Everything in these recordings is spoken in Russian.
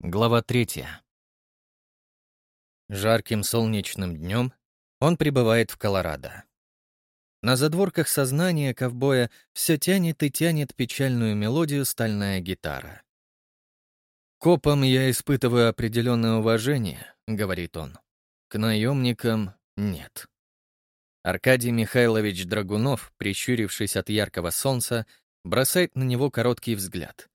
Глава третья. Жарким солнечным днем он прибывает в Колорадо. На задворках сознания ковбоя все тянет и тянет печальную мелодию стальная гитара. «Копам я испытываю определенное уважение», — говорит он. «К наемникам нет». Аркадий Михайлович Драгунов, прищурившись от яркого солнца, бросает на него короткий взгляд.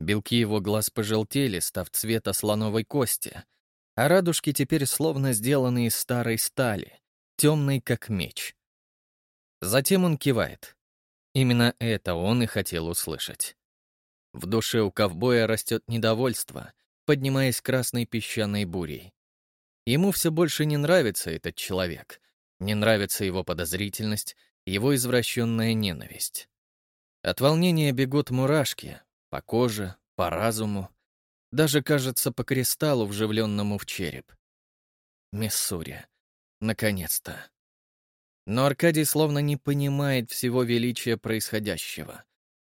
Белки его глаз пожелтели, став цвета слоновой кости, а радужки теперь словно сделаны из старой стали, темной как меч. Затем он кивает. Именно это он и хотел услышать. В душе у ковбоя растет недовольство, поднимаясь красной песчаной бурей. Ему все больше не нравится этот человек, не нравится его подозрительность, его извращенная ненависть. От волнения бегут мурашки по коже, по разуму, даже, кажется, по кристаллу, вживленному в череп. Миссури. Наконец-то. Но Аркадий словно не понимает всего величия происходящего.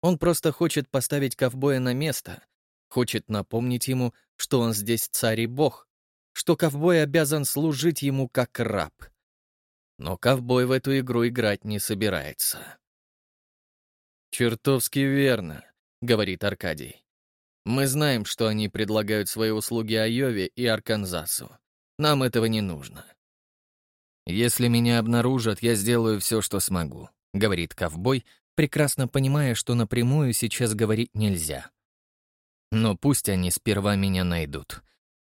Он просто хочет поставить ковбоя на место, хочет напомнить ему, что он здесь царь и бог, что ковбой обязан служить ему как раб. Но ковбой в эту игру играть не собирается. «Чертовски верно», — говорит Аркадий. «Мы знаем, что они предлагают свои услуги Айове и Арканзасу. Нам этого не нужно. «Если меня обнаружат, я сделаю все, что смогу», — говорит ковбой, прекрасно понимая, что напрямую сейчас говорить нельзя. «Но пусть они сперва меня найдут.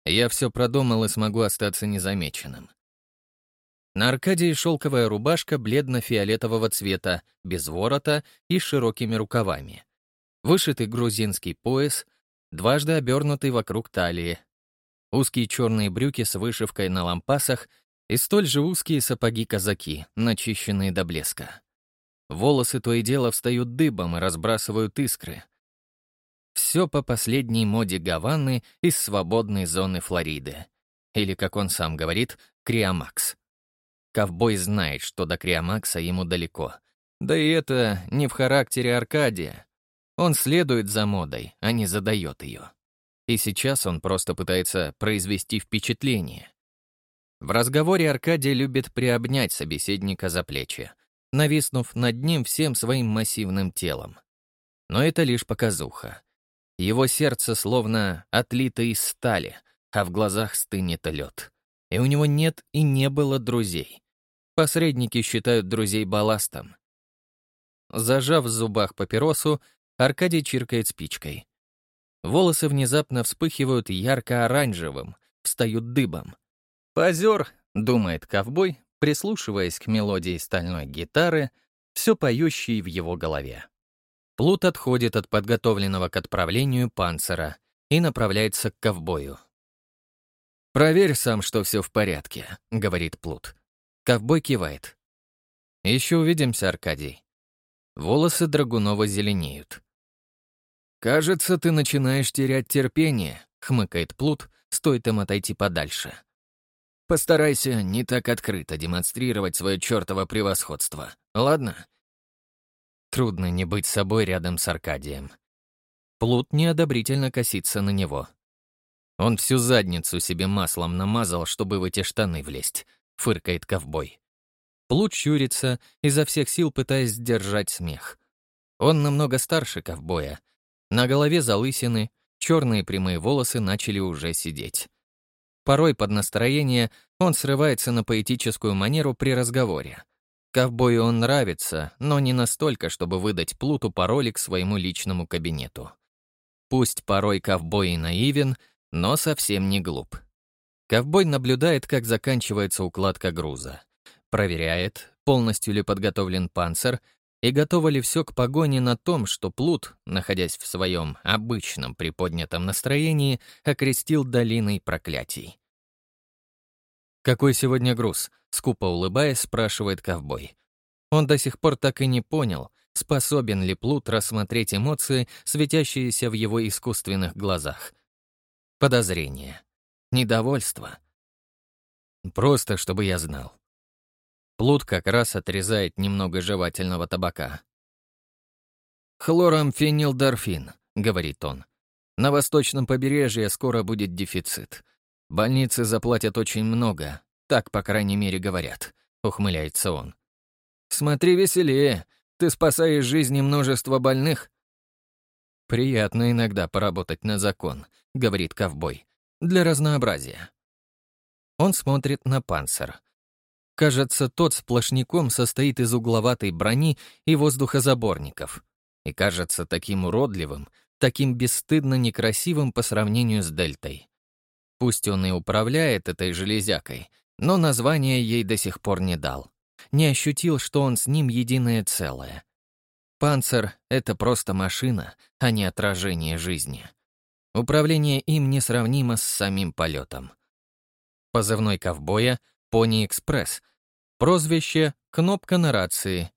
Я все продумал и смогу остаться незамеченным». На Аркадии шелковая рубашка бледно-фиолетового цвета, без ворота и широкими рукавами. Вышитый грузинский пояс, дважды обернутый вокруг талии. Узкие черные брюки с вышивкой на лампасах — и столь же узкие сапоги-казаки, начищенные до блеска. Волосы то и дело встают дыбом и разбрасывают искры. Все по последней моде Гаваны из свободной зоны Флориды. Или, как он сам говорит, Криомакс. Ковбой знает, что до Криомакса ему далеко. Да и это не в характере Аркадия. Он следует за модой, а не задает ее. И сейчас он просто пытается произвести впечатление. В разговоре Аркадий любит приобнять собеседника за плечи, нависнув над ним всем своим массивным телом. Но это лишь показуха. Его сердце словно отлито из стали, а в глазах стынет лед. И у него нет и не было друзей. Посредники считают друзей балластом. Зажав в зубах папиросу, Аркадий чиркает спичкой. Волосы внезапно вспыхивают ярко-оранжевым, встают дыбом. «Позер», — думает ковбой, прислушиваясь к мелодии стальной гитары, все поющей в его голове. Плут отходит от подготовленного к отправлению панцира и направляется к ковбою. «Проверь сам, что все в порядке», — говорит Плут. Ковбой кивает. «Еще увидимся, Аркадий». Волосы Драгунова зеленеют. «Кажется, ты начинаешь терять терпение», — хмыкает Плут, стоит им отойти подальше. Постарайся не так открыто демонстрировать свое чертово превосходство, ладно? Трудно не быть собой рядом с Аркадием. Плут неодобрительно косится на него. Он всю задницу себе маслом намазал, чтобы в эти штаны влезть, фыркает ковбой. Плут щурится, изо всех сил пытаясь сдержать смех. Он намного старше ковбоя. На голове залысины, черные прямые волосы начали уже сидеть. Порой под настроение он срывается на поэтическую манеру при разговоре. Ковбою он нравится, но не настолько, чтобы выдать Плуту пароли к своему личному кабинету. Пусть порой ковбой и наивен, но совсем не глуп. Ковбой наблюдает, как заканчивается укладка груза. Проверяет, полностью ли подготовлен панцир и готово ли все к погоне на том, что Плут, находясь в своем обычном приподнятом настроении, окрестил долиной проклятий. «Какой сегодня груз?» — скупо улыбаясь, спрашивает ковбой. Он до сих пор так и не понял, способен ли Плут рассмотреть эмоции, светящиеся в его искусственных глазах. Подозрение. Недовольство. Просто, чтобы я знал. Плут как раз отрезает немного жевательного табака. «Хлорамфенилдорфин», — говорит он. На восточном побережье скоро будет дефицит. Больницы заплатят очень много, так, по крайней мере, говорят», — ухмыляется он. «Смотри веселее, ты спасаешь жизни множества больных». «Приятно иногда поработать на закон», — говорит ковбой, — «для разнообразия». Он смотрит на панцир. Кажется, тот сплошняком состоит из угловатой брони и воздухозаборников. И кажется таким уродливым, таким бесстыдно некрасивым по сравнению с дельтой. Пусть он и управляет этой железякой, но название ей до сих пор не дал. Не ощутил, что он с ним единое целое. Панцер — это просто машина, а не отражение жизни. Управление им несравнимо с самим полетом. Позывной ковбоя — Пони Экспресс. Прозвище — кнопка на рации.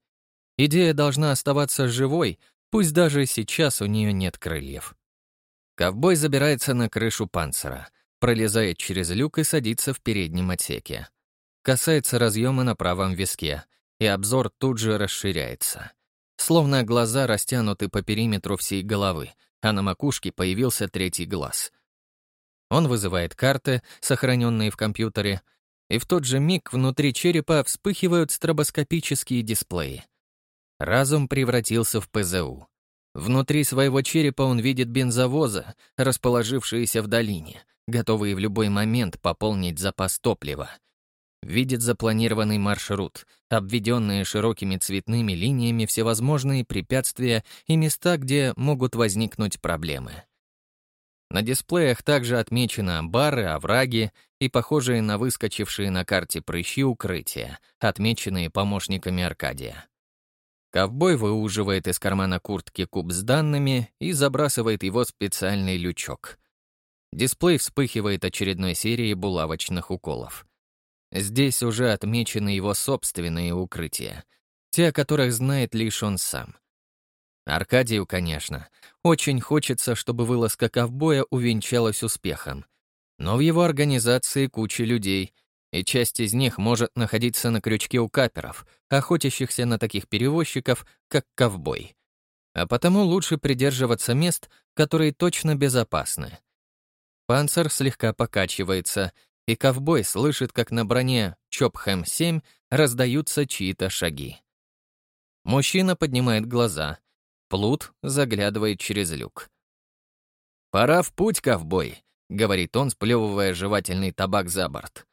Идея должна оставаться живой, пусть даже сейчас у нее нет крыльев. Ковбой забирается на крышу панцира, пролезает через люк и садится в переднем отсеке. Касается разъема на правом виске, и обзор тут же расширяется. Словно глаза растянуты по периметру всей головы, а на макушке появился третий глаз. Он вызывает карты, сохраненные в компьютере, и в тот же миг внутри черепа вспыхивают стробоскопические дисплеи. Разум превратился в ПЗУ. Внутри своего черепа он видит бензовозы, расположившиеся в долине, готовые в любой момент пополнить запас топлива. Видит запланированный маршрут, обведенные широкими цветными линиями всевозможные препятствия и места, где могут возникнуть проблемы. На дисплеях также отмечены бары, овраги и похожие на выскочившие на карте прыщи укрытия, отмеченные помощниками Аркадия. Ковбой выуживает из кармана куртки куб с данными и забрасывает его в специальный лючок. Дисплей вспыхивает очередной серией булавочных уколов. Здесь уже отмечены его собственные укрытия, те, о которых знает лишь он сам — Аркадию, конечно, очень хочется, чтобы вылазка ковбоя увенчалась успехом. Но в его организации куча людей, и часть из них может находиться на крючке у каперов, охотящихся на таких перевозчиков, как ковбой. А потому лучше придерживаться мест, которые точно безопасны. Панцир слегка покачивается, и ковбой слышит, как на броне Чопхэм-7 раздаются чьи-то шаги. Мужчина поднимает глаза, Плут заглядывает через люк. «Пора в путь, ковбой», — говорит он, сплевывая жевательный табак за борт.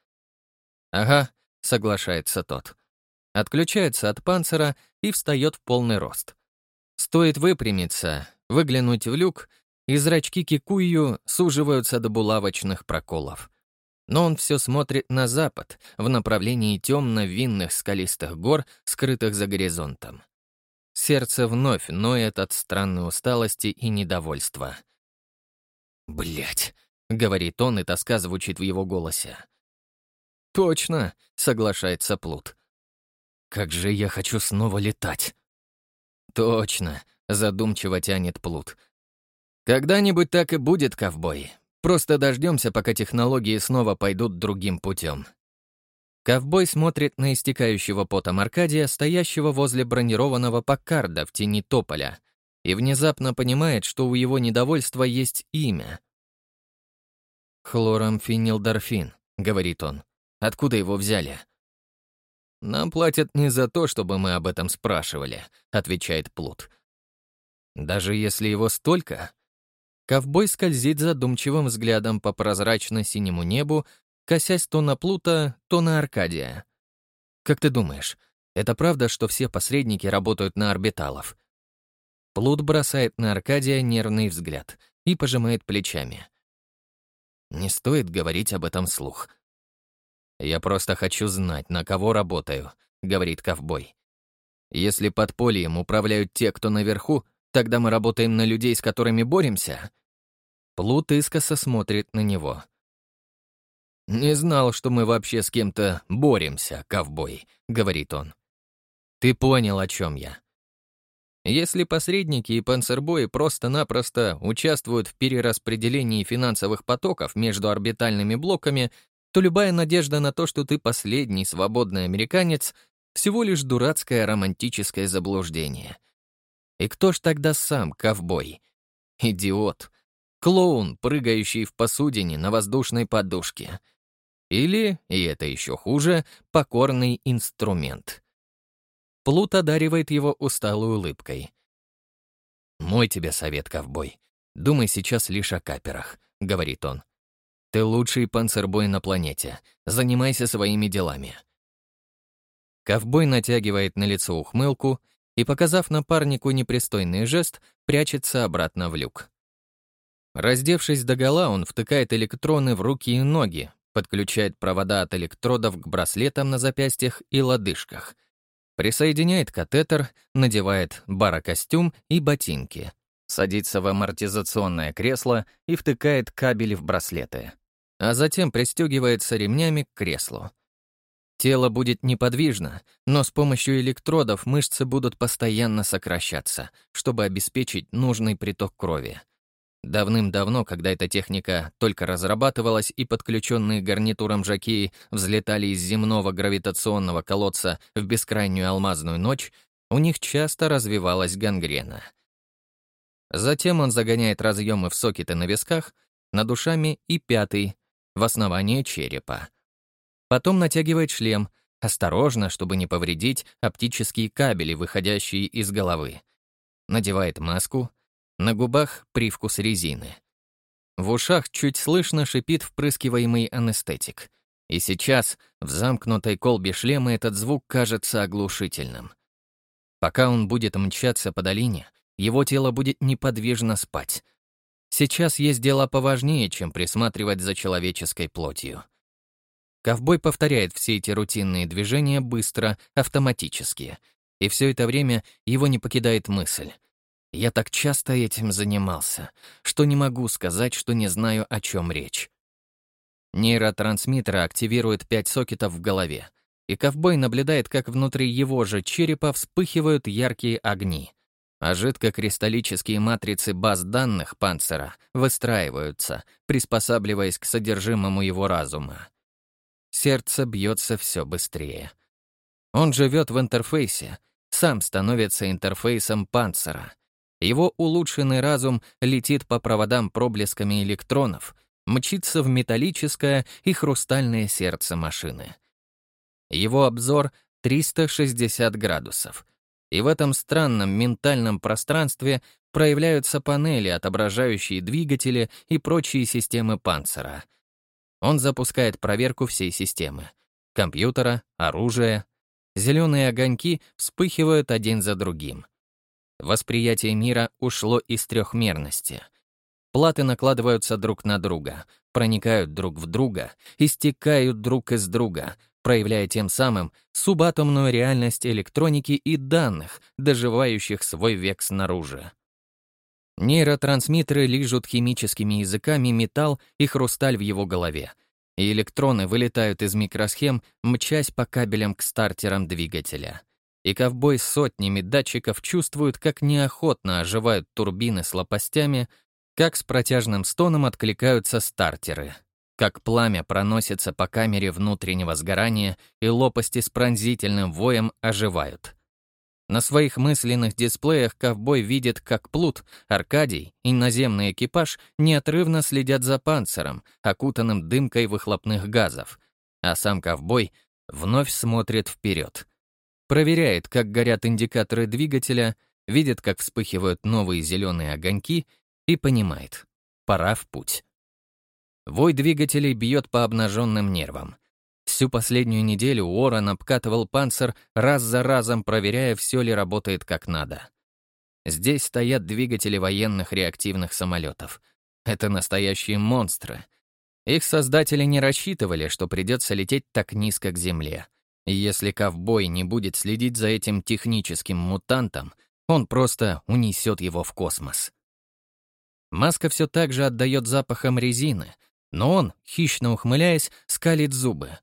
«Ага», — соглашается тот. Отключается от панцира и встает в полный рост. Стоит выпрямиться, выглянуть в люк, и зрачки Кикую суживаются до булавочных проколов. Но он все смотрит на запад, в направлении темно-винных скалистых гор, скрытых за горизонтом. Сердце вновь ноет от странной усталости и недовольства. Блять, говорит он, и тоска звучит в его голосе. «Точно», — соглашается Плут. «Как же я хочу снова летать!» «Точно», — задумчиво тянет Плут. «Когда-нибудь так и будет, ковбой. Просто дождемся, пока технологии снова пойдут другим путем. Ковбой смотрит на истекающего потом Аркадия, стоящего возле бронированного Паккарда в тени тополя, и внезапно понимает, что у его недовольства есть имя. «Хлорамфенилдорфин», — говорит он. «Откуда его взяли?» «Нам платят не за то, чтобы мы об этом спрашивали», — отвечает Плут. «Даже если его столько?» Ковбой скользит задумчивым взглядом по прозрачно-синему небу, косясь то на Плута, то на Аркадия. «Как ты думаешь, это правда, что все посредники работают на орбиталов?» Плут бросает на Аркадия нервный взгляд и пожимает плечами. Не стоит говорить об этом слух. «Я просто хочу знать, на кого работаю», — говорит ковбой. «Если подпольем управляют те, кто наверху, тогда мы работаем на людей, с которыми боремся?» Плут искоса смотрит на него. «Не знал, что мы вообще с кем-то боремся, ковбой», — говорит он. «Ты понял, о чем я. Если посредники и панцербои просто-напросто участвуют в перераспределении финансовых потоков между орбитальными блоками, то любая надежда на то, что ты последний свободный американец, всего лишь дурацкое романтическое заблуждение. И кто ж тогда сам ковбой? Идиот. клоун, прыгающий в посудине на воздушной подушке. Или, и это еще хуже, покорный инструмент. Плут одаривает его усталой улыбкой. «Мой тебе совет, ковбой. Думай сейчас лишь о каперах», — говорит он. «Ты лучший панцербой на планете. Занимайся своими делами». Ковбой натягивает на лицо ухмылку и, показав напарнику непристойный жест, прячется обратно в люк. Раздевшись догола, он втыкает электроны в руки и ноги, подключает провода от электродов к браслетам на запястьях и лодыжках, присоединяет катетер, надевает барокостюм и ботинки, садится в амортизационное кресло и втыкает кабели в браслеты, а затем пристегивается ремнями к креслу. Тело будет неподвижно, но с помощью электродов мышцы будут постоянно сокращаться, чтобы обеспечить нужный приток крови. Давным-давно, когда эта техника только разрабатывалась и подключенные гарнитуром жакеи взлетали из земного гравитационного колодца в бескрайнюю алмазную ночь, у них часто развивалась гангрена. Затем он загоняет разъемы в сокеты на висках, над ушами и пятый, в основание черепа. Потом натягивает шлем, осторожно, чтобы не повредить оптические кабели, выходящие из головы. Надевает маску, на губах привкус резины. В ушах чуть слышно шипит впрыскиваемый анестетик. И сейчас в замкнутой колбе шлема этот звук кажется оглушительным. Пока он будет мчаться по долине, его тело будет неподвижно спать. Сейчас есть дела поважнее, чем присматривать за человеческой плотью. Ковбой повторяет все эти рутинные движения быстро, автоматически. И все это время его не покидает мысль. Я так часто этим занимался, что не могу сказать, что не знаю, о чем речь. Нейротрансмиттеры активируют пять сокетов в голове, и ковбой наблюдает, как внутри его же черепа вспыхивают яркие огни, а жидкокристаллические матрицы баз данных панцера выстраиваются, приспосабливаясь к содержимому его разума. Сердце бьется все быстрее. Он живет в интерфейсе, сам становится интерфейсом панцера. Его улучшенный разум летит по проводам проблесками электронов, мчится в металлическое и хрустальное сердце машины. Его обзор 360 градусов. И в этом странном ментальном пространстве проявляются панели, отображающие двигатели и прочие системы панцера — он запускает проверку всей системы. Компьютера, оружия. Зеленые огоньки вспыхивают один за другим. Восприятие мира ушло из трехмерности. Платы накладываются друг на друга, проникают друг в друга, истекают друг из друга, проявляя тем самым субатомную реальность электроники и данных, доживающих свой век снаружи. Нейротрансмиттеры лижут химическими языками металл и хрусталь в его голове, и электроны вылетают из микросхем, мчась по кабелям к стартерам двигателя. И ковбой с сотнями датчиков чувствует, как неохотно оживают турбины с лопастями, как с протяжным стоном откликаются стартеры, как пламя проносится по камере внутреннего сгорания, и лопасти с пронзительным воем оживают — на своих мысленных дисплеях ковбой видит, как Плут, Аркадий и наземный экипаж неотрывно следят за панциром, окутанным дымкой выхлопных газов, а сам ковбой вновь смотрит вперед. Проверяет, как горят индикаторы двигателя, видит, как вспыхивают новые зеленые огоньки и понимает — пора в путь. Вой двигателей бьет по обнаженным нервам. Всю последнюю неделю Уоррен обкатывал панцир, раз за разом проверяя, все ли работает как надо. Здесь стоят двигатели военных реактивных самолетов. Это настоящие монстры. Их создатели не рассчитывали, что придется лететь так низко к Земле. И если ковбой не будет следить за этим техническим мутантом, он просто унесет его в космос. Маска все так же отдает запахом резины, но он, хищно ухмыляясь, скалит зубы.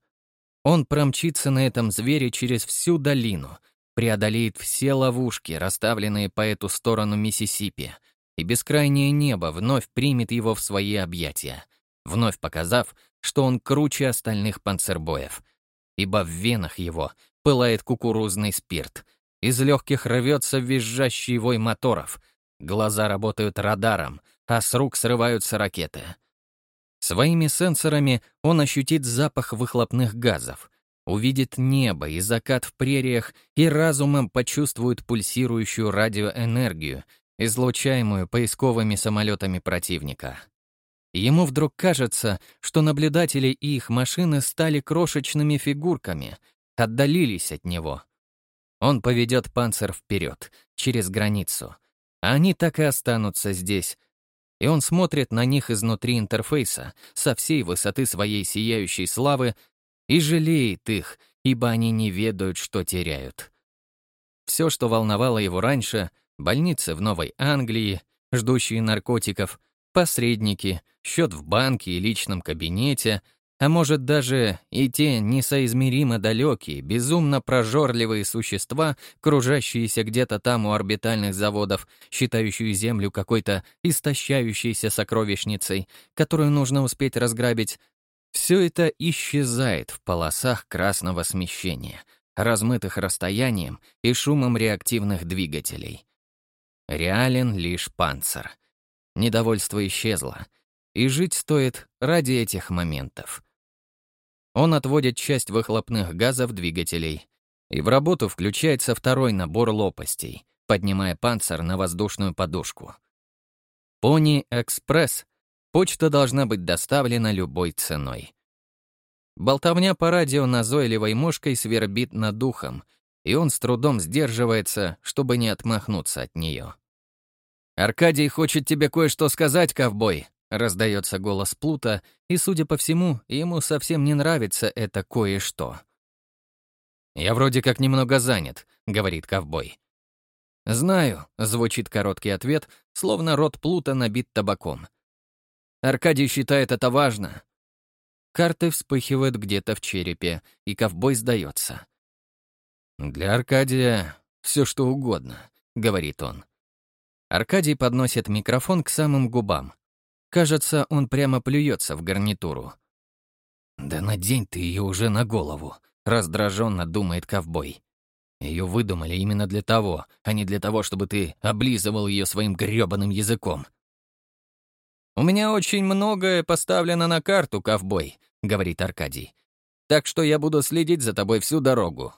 Он промчится на этом звере через всю долину, преодолеет все ловушки, расставленные по эту сторону Миссисипи, и бескрайнее небо вновь примет его в свои объятия, вновь показав, что он круче остальных панцербоев, ибо в венах его пылает кукурузный спирт, из легких рвется визжащий вой моторов, глаза работают радаром, а с рук срываются ракеты. Своими сенсорами он ощутит запах выхлопных газов, увидит небо и закат в прериях и разумом почувствует пульсирующую радиоэнергию, излучаемую поисковыми самолетами противника. Ему вдруг кажется, что наблюдатели и их машины стали крошечными фигурками, отдалились от него. Он поведет панцир вперед, через границу. А они так и останутся здесь. И он смотрит на них изнутри интерфейса, со всей высоты своей сияющей славы, и жалеет их, ибо они не ведают, что теряют. Все, что волновало его раньше — больницы в Новой Англии, ждущие наркотиков — посредники, счет в банке и личном кабинете, а может даже и те несоизмеримо далекие, безумно прожорливые существа, кружащиеся где-то там у орбитальных заводов, считающие Землю какой-то истощающейся сокровищницей, которую нужно успеть разграбить, все это исчезает в полосах красного смещения, размытых расстоянием и шумом реактивных двигателей. Реален лишь панцир — Недовольство исчезло, и жить стоит ради этих моментов. Он отводит часть выхлопных газов двигателей, и в работу включается второй набор лопастей, поднимая панцирь на воздушную подушку. Пони Экспресс почта должна быть доставлена любой ценой. Болтовня по радио назойливой мушкой свербит над духом, и он с трудом сдерживается, чтобы не отмахнуться от нее. «Аркадий хочет тебе кое-что сказать, ковбой», — раздается голос Плута, и, судя по всему, ему совсем не нравится это кое-что. «Я вроде как немного занят», — говорит ковбой. «Знаю», — звучит короткий ответ, словно рот Плута набит табаком. «Аркадий считает это важно». Карты вспыхивают где-то в черепе, и ковбой сдается. «Для Аркадия все что угодно», — говорит он. Аркадий подносит микрофон к самым губам. Кажется, он прямо плюется в гарнитуру. «Да надень ты ее уже на голову», — раздраженно думает ковбой. Ее выдумали именно для того, а не для того, чтобы ты облизывал ее своим грёбаным языком. «У меня очень многое поставлено на карту, ковбой», — говорит Аркадий. «Так что я буду следить за тобой всю дорогу».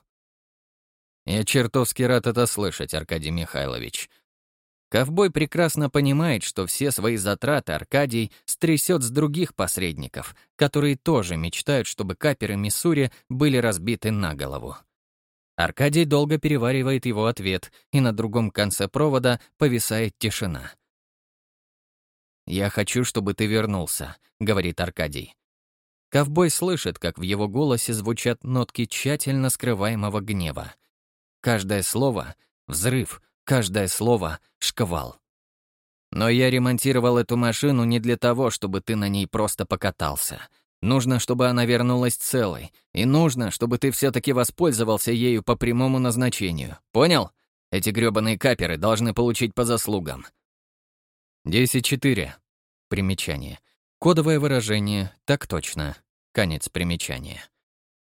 «Я чертовски рад это слышать, Аркадий Михайлович», Ковбой прекрасно понимает, что все свои затраты Аркадий стрясет с других посредников, которые тоже мечтают, чтобы каперы Миссури были разбиты на голову. Аркадий долго переваривает его ответ, и на другом конце провода повисает тишина. «Я хочу, чтобы ты вернулся», — говорит Аркадий. Ковбой слышит, как в его голосе звучат нотки тщательно скрываемого гнева. Каждое слово — взрыв — Каждое слово — шквал. Но я ремонтировал эту машину не для того, чтобы ты на ней просто покатался. Нужно, чтобы она вернулась целой. И нужно, чтобы ты все-таки воспользовался ею по прямому назначению. Понял? Эти грёбаные каперы должны получить по заслугам. 10-4. Примечание. Кодовое выражение «так точно». Конец примечания.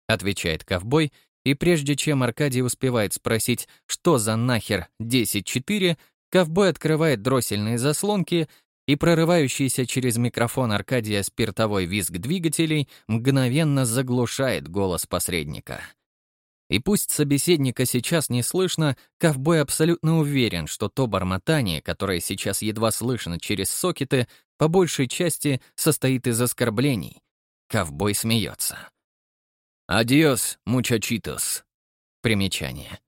Отвечает ковбой и прежде чем Аркадий успевает спросить, что за нахер 10-4, ковбой открывает дроссельные заслонки, и прорывающийся через микрофон Аркадия спиртовой визг двигателей мгновенно заглушает голос посредника. И пусть собеседника сейчас не слышно, ковбой абсолютно уверен, что то бормотание, которое сейчас едва слышно через сокеты, по большей части состоит из оскорблений. Ковбой смеется. «Адиос, мучачитос». Примечание.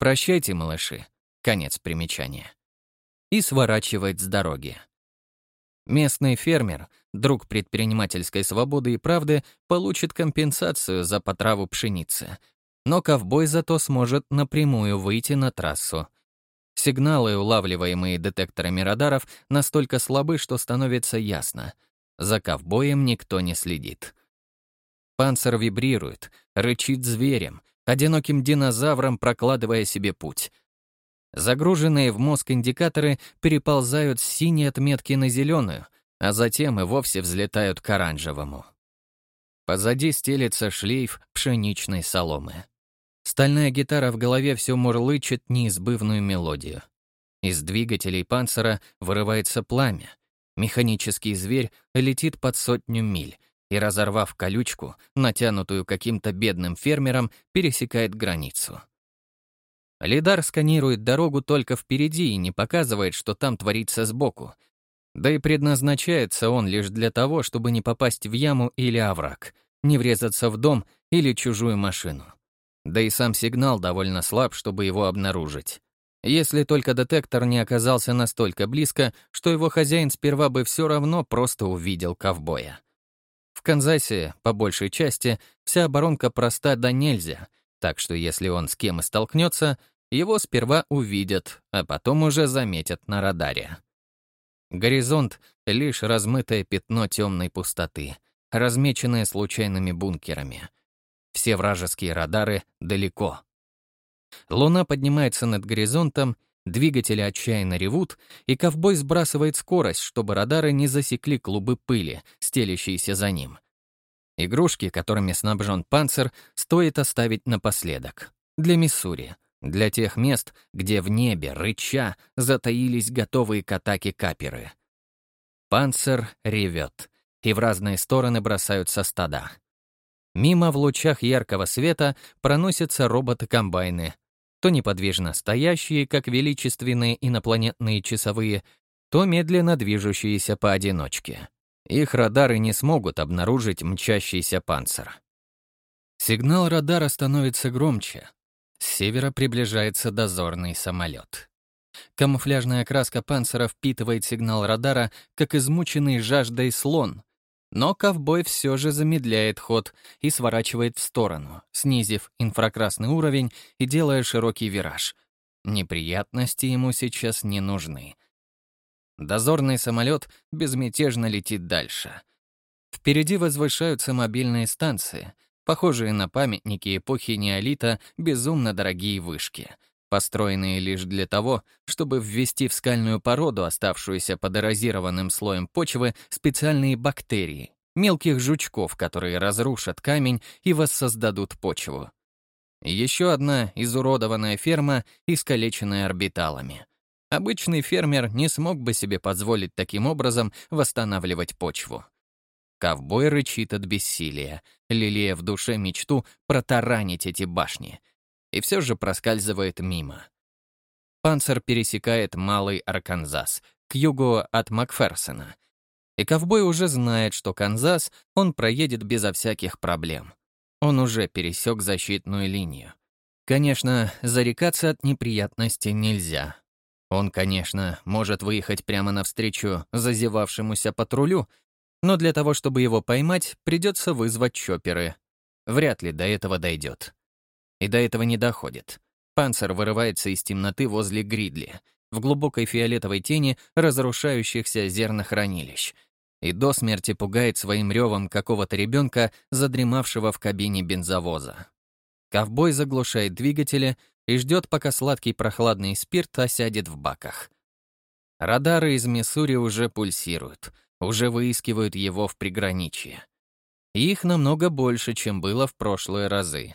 «Прощайте, малыши». Конец примечания. И сворачивает с дороги. Местный фермер, друг предпринимательской свободы и правды, получит компенсацию за потраву пшеницы. Но ковбой зато сможет напрямую выйти на трассу. Сигналы, улавливаемые детекторами радаров, настолько слабы, что становится ясно. За ковбоем никто не следит. Панцир вибрирует, рычит зверем, одиноким динозавром прокладывая себе путь. Загруженные в мозг индикаторы переползают с синей отметки на зеленую, а затем и вовсе взлетают к оранжевому. Позади стелится шлейф пшеничной соломы. Стальная гитара в голове все мурлычет неизбывную мелодию. Из двигателей панцира вырывается пламя. Механический зверь летит под сотню миль и, разорвав колючку, натянутую каким-то бедным фермером, пересекает границу. Лидар сканирует дорогу только впереди и не показывает, что там творится сбоку. Да и предназначается он лишь для того, чтобы не попасть в яму или овраг, не врезаться в дом или чужую машину. Да и сам сигнал довольно слаб, чтобы его обнаружить. Если только детектор не оказался настолько близко, что его хозяин сперва бы все равно просто увидел ковбоя. Канзасе, по большей части, вся оборонка проста да нельзя, так что если он с кем и столкнется, его сперва увидят, а потом уже заметят на радаре. Горизонт — лишь размытое пятно темной пустоты, размеченное случайными бункерами. Все вражеские радары далеко. Луна поднимается над горизонтом, двигатели отчаянно ревут, и ковбой сбрасывает скорость, чтобы радары не засекли клубы пыли, стелящиеся за ним. Игрушки, которыми снабжен панцир, стоит оставить напоследок. Для Миссури. Для тех мест, где в небе, рыча, затаились готовые к атаке каперы. Панцир ревет, и в разные стороны бросаются стада. Мимо в лучах яркого света проносятся роботы-комбайны, то неподвижно стоящие, как величественные инопланетные часовые, то медленно движущиеся поодиночке. Их радары не смогут обнаружить мчащийся панцир. Сигнал радара становится громче. С севера приближается дозорный самолет. Камуфляжная краска панцира впитывает сигнал радара, как измученный жаждой слон, но ковбой все же замедляет ход и сворачивает в сторону, снизив инфракрасный уровень и делая широкий вираж. Неприятности ему сейчас не нужны. Дозорный самолет безмятежно летит дальше. Впереди возвышаются мобильные станции, похожие на памятники эпохи неолита, безумно дорогие вышки — построенные лишь для того, чтобы ввести в скальную породу, оставшуюся под эрозированным слоем почвы, специальные бактерии, мелких жучков, которые разрушат камень и воссоздадут почву. Еще одна изуродованная ферма, искалеченная орбиталами. Обычный фермер не смог бы себе позволить таким образом восстанавливать почву. Ковбой рычит от бессилия, лелея в душе мечту протаранить эти башни — и все же проскальзывает мимо. Панцер пересекает Малый Арканзас, к югу от Макферсона. И ковбой уже знает, что Канзас он проедет безо всяких проблем. Он уже пересек защитную линию. Конечно, зарекаться от неприятностей нельзя. Он, конечно, может выехать прямо навстречу зазевавшемуся патрулю, но для того, чтобы его поймать, придется вызвать чоперы. Вряд ли до этого дойдет. И до этого не доходит. Панцер вырывается из темноты возле Гридли, в глубокой фиолетовой тени разрушающихся зернохранилищ, и до смерти пугает своим ревом какого-то ребенка, задремавшего в кабине бензовоза. Ковбой заглушает двигатели и ждет, пока сладкий прохладный спирт осядет в баках. Радары из Миссури уже пульсируют, уже выискивают его в приграничье. их намного больше, чем было в прошлые разы.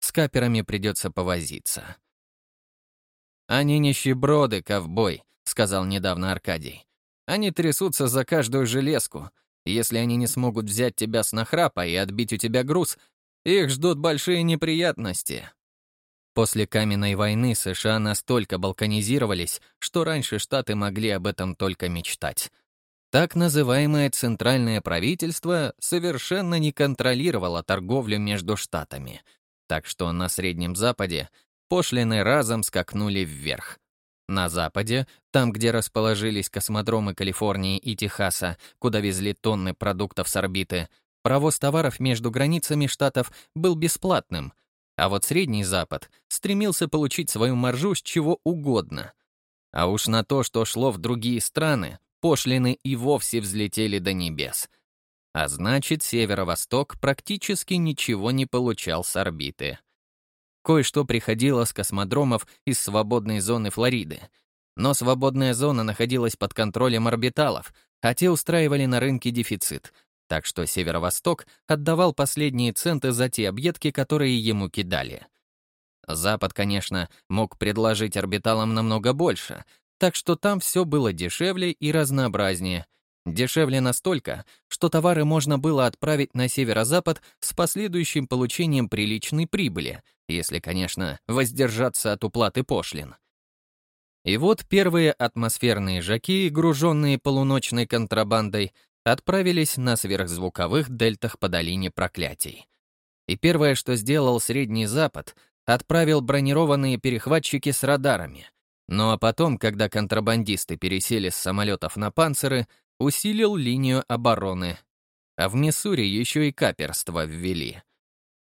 С каперами придется повозиться. «Они нищеброды, ковбой», — сказал недавно Аркадий. «Они трясутся за каждую железку. Если они не смогут взять тебя с нахрапа и отбить у тебя груз, их ждут большие неприятности». После каменной войны США настолько балканизировались, что раньше Штаты могли об этом только мечтать. Так называемое центральное правительство совершенно не контролировало торговлю между штатами — так что на Среднем Западе пошлины разом скакнули вверх. На Западе, там, где расположились космодромы Калифорнии и Техаса, куда везли тонны продуктов с орбиты, провоз товаров между границами штатов был бесплатным, а вот Средний Запад стремился получить свою маржу с чего угодно. А уж на то, что шло в другие страны, пошлины и вовсе взлетели до небес — а значит, северо-восток практически ничего не получал с орбиты. Кое-что приходило с космодромов из свободной зоны Флориды. Но свободная зона находилась под контролем орбиталов, а те устраивали на рынке дефицит, так что северо-восток отдавал последние центы за те объедки, которые ему кидали. Запад, конечно, мог предложить орбиталам намного больше, так что там все было дешевле и разнообразнее — Дешевле настолько, что товары можно было отправить на северо-запад с последующим получением приличной прибыли, если, конечно, воздержаться от уплаты пошлин. И вот первые атмосферные жаки, груженные полуночной контрабандой, отправились на сверхзвуковых дельтах по долине проклятий. И первое, что сделал Средний Запад, отправил бронированные перехватчики с радарами. Ну а потом, когда контрабандисты пересели с самолетов на панциры, усилил линию обороны. А в Миссури еще и каперство ввели.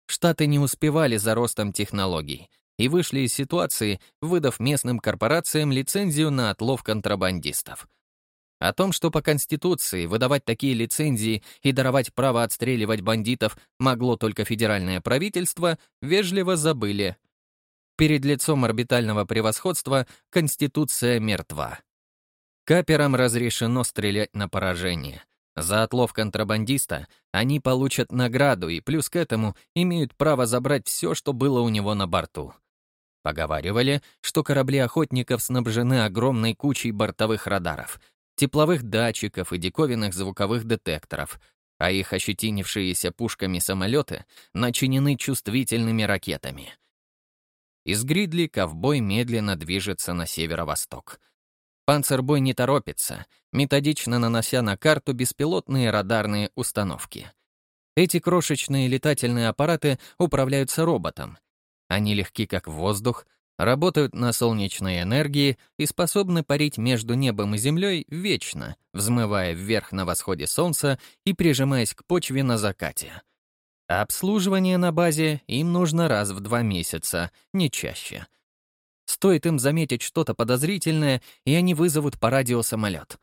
Штаты не успевали за ростом технологий и вышли из ситуации, выдав местным корпорациям лицензию на отлов контрабандистов. О том, что по Конституции выдавать такие лицензии и даровать право отстреливать бандитов могло только федеральное правительство, вежливо забыли. Перед лицом орбитального превосходства Конституция мертва. Каперам разрешено стрелять на поражение. За отлов контрабандиста они получат награду и плюс к этому имеют право забрать все, что было у него на борту. Поговаривали, что корабли охотников снабжены огромной кучей бортовых радаров, тепловых датчиков и диковинных звуковых детекторов, а их ощетинившиеся пушками самолеты начинены чувствительными ракетами. Из Гридли ковбой медленно движется на северо-восток — Панцербой не торопится, методично нанося на карту беспилотные радарные установки. Эти крошечные летательные аппараты управляются роботом. Они легки как воздух, работают на солнечной энергии и способны парить между небом и землей вечно, взмывая вверх на восходе солнца и прижимаясь к почве на закате. Обслуживание на базе им нужно раз в два месяца, не чаще — Стоит им заметить что-то подозрительное, и они вызовут по радио самолет.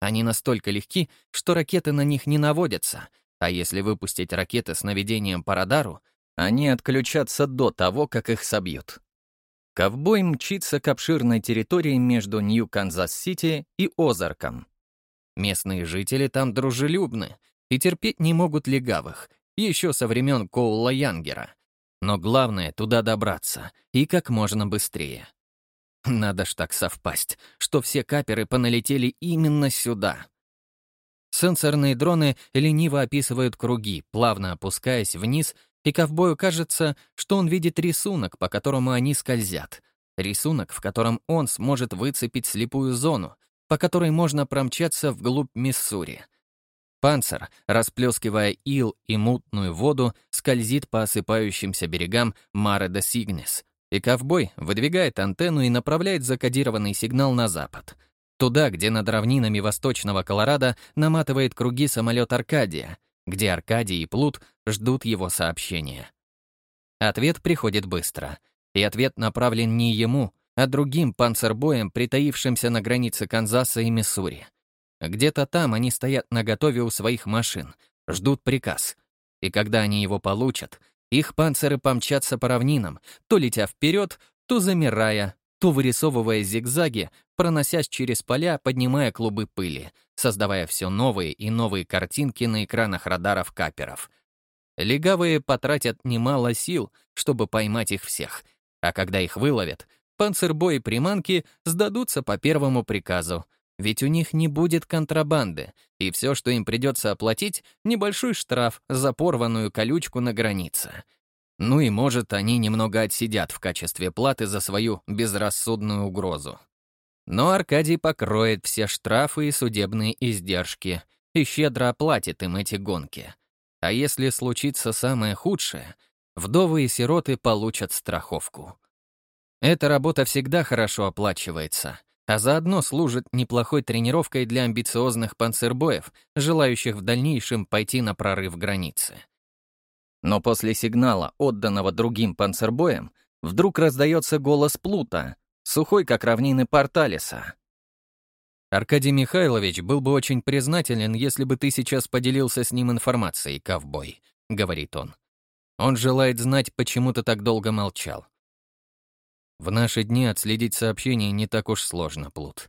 Они настолько легки, что ракеты на них не наводятся, а если выпустить ракеты с наведением по радару, они отключатся до того, как их собьют. Ковбой мчится к обширной территории между Нью-Канзас-Сити и Озарком. Местные жители там дружелюбны и терпеть не могут легавых, еще со времен Коула Янгера. Но главное — туда добраться, и как можно быстрее. Надо ж так совпасть, что все каперы поналетели именно сюда. Сенсорные дроны лениво описывают круги, плавно опускаясь вниз, и ковбою кажется, что он видит рисунок, по которому они скользят. Рисунок, в котором он сможет выцепить слепую зону, по которой можно промчаться вглубь Миссури. Панцер, расплескивая ил и мутную воду, скользит по осыпающимся берегам Маре де Сигнес, и ковбой выдвигает антенну и направляет закодированный сигнал на запад. Туда, где над равнинами восточного Колорадо наматывает круги самолет «Аркадия», где Аркадий и Плут ждут его сообщения. Ответ приходит быстро, и ответ направлен не ему, а другим панцербоям, притаившимся на границе Канзаса и Миссури. Где-то там они стоят наготове у своих машин, ждут приказ. И когда они его получат, их панциры помчатся по равнинам, то летя вперед, то замирая, то вырисовывая зигзаги, проносясь через поля, поднимая клубы пыли, создавая все новые и новые картинки на экранах радаров каперов. Легавые потратят немало сил, чтобы поймать их всех, а когда их выловят, панцирбои приманки сдадутся по первому приказу — ведь у них не будет контрабанды, и все, что им придется оплатить, небольшой штраф за порванную колючку на границе. Ну и, может, они немного отсидят в качестве платы за свою безрассудную угрозу. Но Аркадий покроет все штрафы и судебные издержки и щедро оплатит им эти гонки. А если случится самое худшее, вдовы и сироты получат страховку. Эта работа всегда хорошо оплачивается — а заодно служит неплохой тренировкой для амбициозных панцербоев, желающих в дальнейшем пойти на прорыв границы. Но после сигнала, отданного другим панцербоям, вдруг раздается голос Плута, сухой, как равнины Порталиса. «Аркадий Михайлович был бы очень признателен, если бы ты сейчас поделился с ним информацией, ковбой», — говорит он. «Он желает знать, почему ты так долго молчал. В наши дни отследить сообщение не так уж сложно, Плут.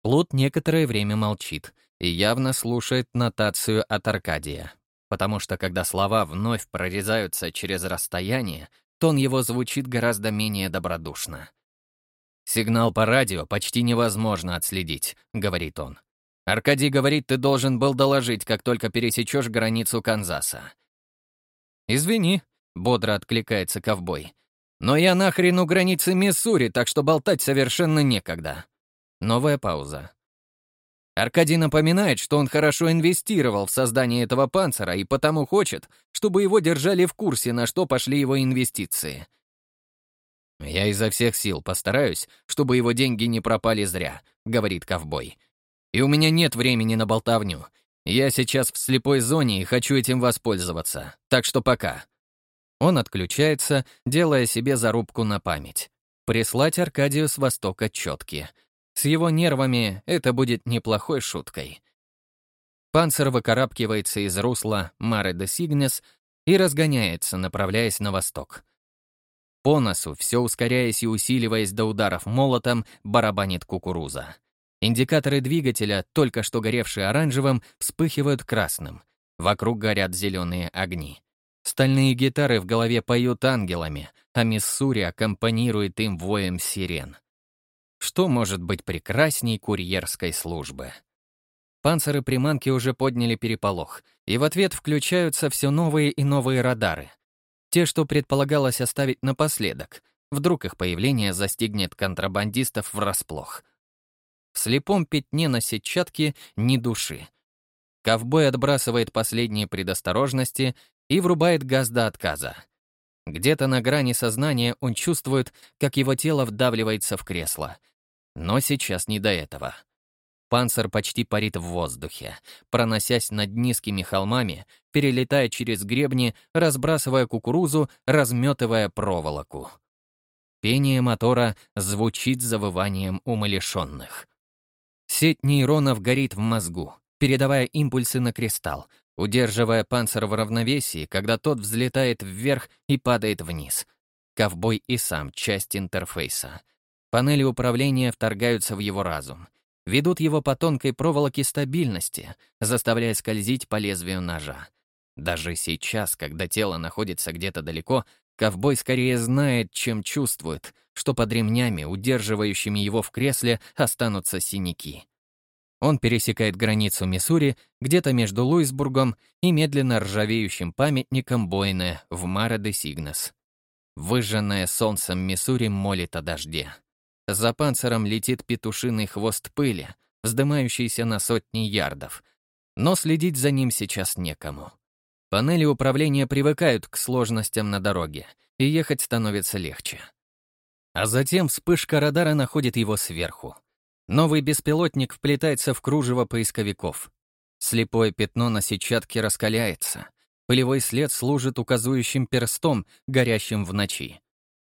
Плут некоторое время молчит и явно слушает нотацию от Аркадия, потому что когда слова вновь прорезаются через расстояние, тон его звучит гораздо менее добродушно. «Сигнал по радио почти невозможно отследить», — говорит он. Аркадий говорит, ты должен был доложить, как только пересечешь границу Канзаса. «Извини», — бодро откликается ковбой. «Но я нахрен у границы Миссури, так что болтать совершенно некогда». Новая пауза. Аркадий напоминает, что он хорошо инвестировал в создание этого панцира и потому хочет, чтобы его держали в курсе, на что пошли его инвестиции. «Я изо всех сил постараюсь, чтобы его деньги не пропали зря», — говорит ковбой. «И у меня нет времени на болтовню. Я сейчас в слепой зоне и хочу этим воспользоваться, так что пока». Он отключается, делая себе зарубку на память. Прислать Аркадию с востока четки — с его нервами это будет неплохой шуткой. Панцер выкарабкивается из русла Маре де Сигнес и разгоняется, направляясь на восток. По носу, все ускоряясь и усиливаясь до ударов молотом, барабанит кукуруза. Индикаторы двигателя, только что горевшие оранжевым, вспыхивают красным. Вокруг горят зеленые огни. Стальные гитары в голове поют ангелами, а Миссури аккомпанирует им воем сирен. Что может быть прекрасней курьерской службы? Панциры приманки уже подняли переполох, и в ответ включаются все новые и новые радары. Те, что предполагалось оставить напоследок. Вдруг их появление застигнет контрабандистов врасплох. В слепом пятне на сетчатке ни души. Ковбой отбрасывает последние предосторожности и врубает газ до отказа. Где-то на грани сознания он чувствует, как его тело вдавливается в кресло — но сейчас не до этого. Панцир почти парит в воздухе, проносясь над низкими холмами, перелетая через гребни, разбрасывая кукурузу, разметывая проволоку. Пение мотора звучит завыванием умалишенных. Сеть нейронов горит в мозгу, передавая импульсы на кристалл, удерживая панцир в равновесии, когда тот взлетает вверх и падает вниз. Ковбой и сам часть интерфейса. Панели управления вторгаются в его разум, ведут его по тонкой проволоке стабильности, заставляя скользить по лезвию ножа. Даже сейчас, когда тело находится где-то далеко, ковбой скорее знает, чем чувствует, что под ремнями, удерживающими его в кресле, останутся синяки. Он пересекает границу Миссури где-то между Луисбургом и медленно ржавеющим памятником Бойне в Маре де Сигнес. Выжженное солнцем Миссури молит о дожде. За панциром летит петушиный хвост пыли, вздымающийся на сотни ярдов. Но следить за ним сейчас некому. Панели управления привыкают к сложностям на дороге, и ехать становится легче. А затем вспышка радара находит его сверху. Новый беспилотник вплетается в кружево поисковиков. Слепое пятно на сетчатке раскаляется. Пылевой след служит указующим перстом, горящим в ночи.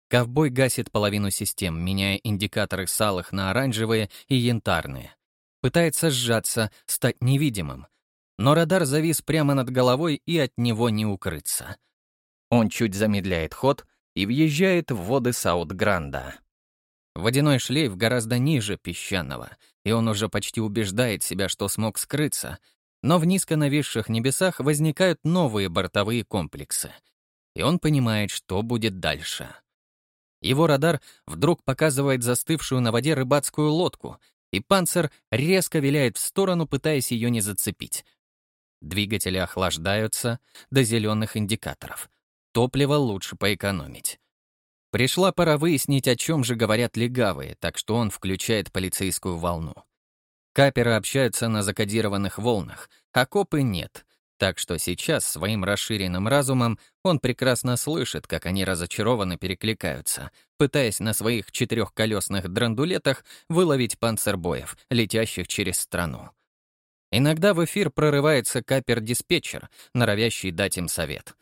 Ковбой гасит половину систем, меняя индикаторы с алых на оранжевые и янтарные. Пытается сжаться, стать невидимым. Но радар завис прямо над головой, и от него не укрыться. Он чуть замедляет ход и въезжает в воды Саут-Гранда. Водяной шлейф гораздо ниже песчаного, и он уже почти убеждает себя, что смог скрыться, но в низко нависших небесах возникают новые бортовые комплексы, и он понимает, что будет дальше. Его радар вдруг показывает застывшую на воде рыбацкую лодку, и панцир резко виляет в сторону, пытаясь ее не зацепить. Двигатели охлаждаются до зеленых индикаторов. Топливо лучше поэкономить. Пришла пора выяснить, о чем же говорят легавые, так что он включает полицейскую волну. Каперы общаются на закодированных волнах, а копы нет. Так что сейчас своим расширенным разумом он прекрасно слышит, как они разочарованно перекликаются, пытаясь на своих четырехколесных драндулетах выловить панцербоев, летящих через страну. Иногда в эфир прорывается капер-диспетчер, норовящий дать им совет.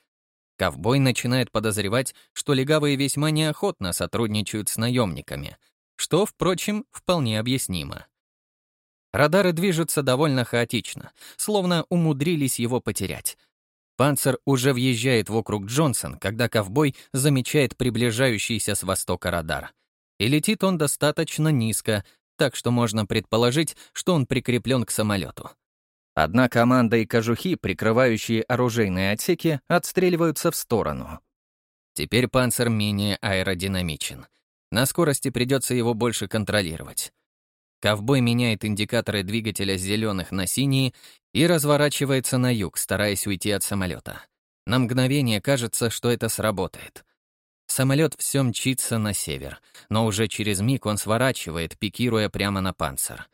Ковбой начинает подозревать, что легавые весьма неохотно сотрудничают с наемниками, что, впрочем, вполне объяснимо. Радары движутся довольно хаотично, словно умудрились его потерять. Панцер уже въезжает в округ Джонсон, когда ковбой замечает приближающийся с востока радар. И летит он достаточно низко, так что можно предположить, что он прикреплен к самолету. Одна команда и кожухи, прикрывающие оружейные отсеки, отстреливаются в сторону. Теперь панцир менее аэродинамичен. На скорости придется его больше контролировать. Ковбой меняет индикаторы двигателя с зеленых на синие и разворачивается на юг, стараясь уйти от самолета. На мгновение кажется, что это сработает. Самолет все мчится на север, но уже через миг он сворачивает, пикируя прямо на панцир.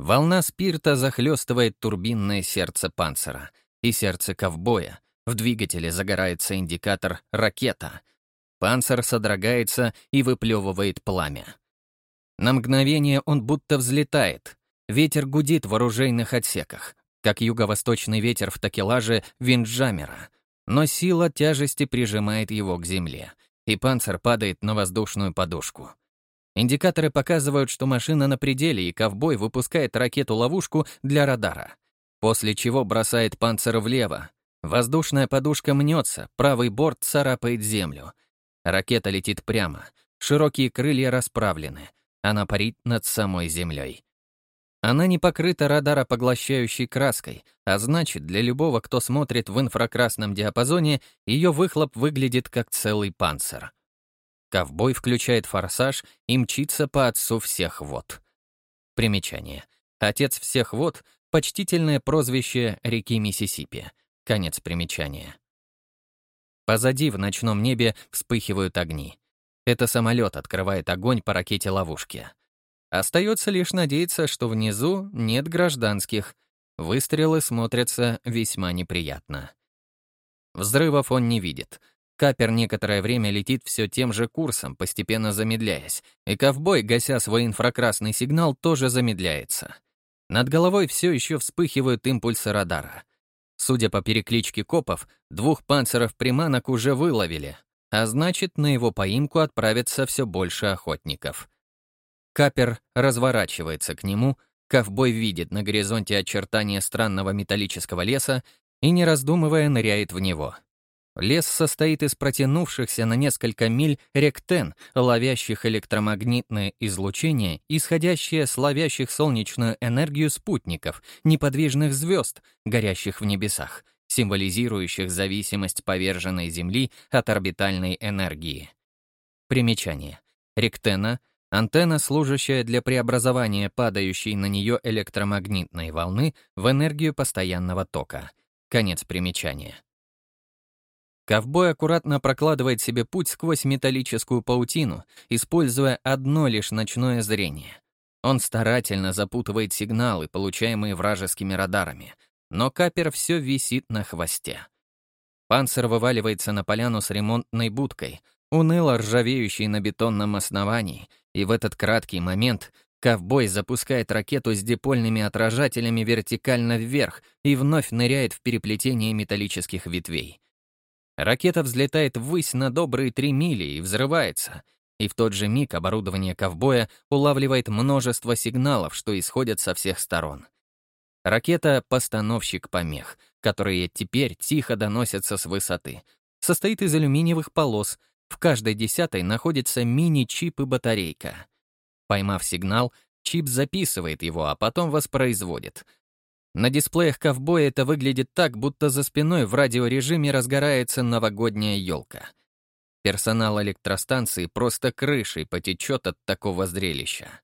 Волна спирта захлестывает турбинное сердце панцира и сердце ковбоя. В двигателе загорается индикатор «ракета». Панцир содрогается и выплевывает пламя. На мгновение он будто взлетает. Ветер гудит в оружейных отсеках, как юго-восточный ветер в такелаже Винджамера — но сила тяжести прижимает его к земле, и панцир падает на воздушную подушку. Индикаторы показывают, что машина на пределе, и ковбой выпускает ракету-ловушку для радара, после чего бросает панцир влево. Воздушная подушка мнется, правый борт царапает землю. Ракета летит прямо, широкие крылья расправлены, она парит над самой землей. Она не покрыта радаропоглощающей краской, а значит, для любого, кто смотрит в инфракрасном диапазоне, ее выхлоп выглядит как целый панцир. Ковбой включает форсаж и мчится по отцу всех вод. Примечание. Отец всех вод — почтительное прозвище реки Миссисипи. Конец примечания. Позади в ночном небе вспыхивают огни. Это самолет открывает огонь по ракете-ловушке. Остается лишь надеяться, что внизу нет гражданских. Выстрелы смотрятся весьма неприятно. Взрывов он не видит. Капер некоторое время летит все тем же курсом, постепенно замедляясь, и ковбой, гася свой инфракрасный сигнал, тоже замедляется. Над головой все еще вспыхивают импульсы радара. Судя по перекличке копов, двух панцеров-приманок уже выловили, а значит, на его поимку отправится все больше охотников. Капер разворачивается к нему, ковбой видит на горизонте очертания странного металлического леса и, не раздумывая, ныряет в него. Лес состоит из протянувшихся на несколько миль ректен, ловящих электромагнитное излучение, исходящее с ловящих солнечную энергию спутников, неподвижных звезд, горящих в небесах, символизирующих зависимость поверженной Земли от орбитальной энергии. Примечание. Ректена Антенна, служащая для преобразования падающей на нее электромагнитной волны в энергию постоянного тока. Конец примечания. Ковбой аккуратно прокладывает себе путь сквозь металлическую паутину, используя одно лишь ночное зрение. Он старательно запутывает сигналы, получаемые вражескими радарами, но капер все висит на хвосте. Панцир вываливается на поляну с ремонтной будкой, уныло ржавеющей на бетонном основании, и в этот краткий момент ковбой запускает ракету с дипольными отражателями вертикально вверх и вновь ныряет в переплетение металлических ветвей. Ракета взлетает ввысь на добрые три мили и взрывается, и в тот же миг оборудование ковбоя улавливает множество сигналов, что исходят со всех сторон. Ракета — постановщик помех, которые теперь тихо доносятся с высоты. Состоит из алюминиевых полос — в каждой десятой находится мини-чип и батарейка. Поймав сигнал, чип записывает его, а потом воспроизводит. На дисплеях ковбоя это выглядит так, будто за спиной в радиорежиме разгорается новогодняя елка. Персонал электростанции просто крышей потечет от такого зрелища.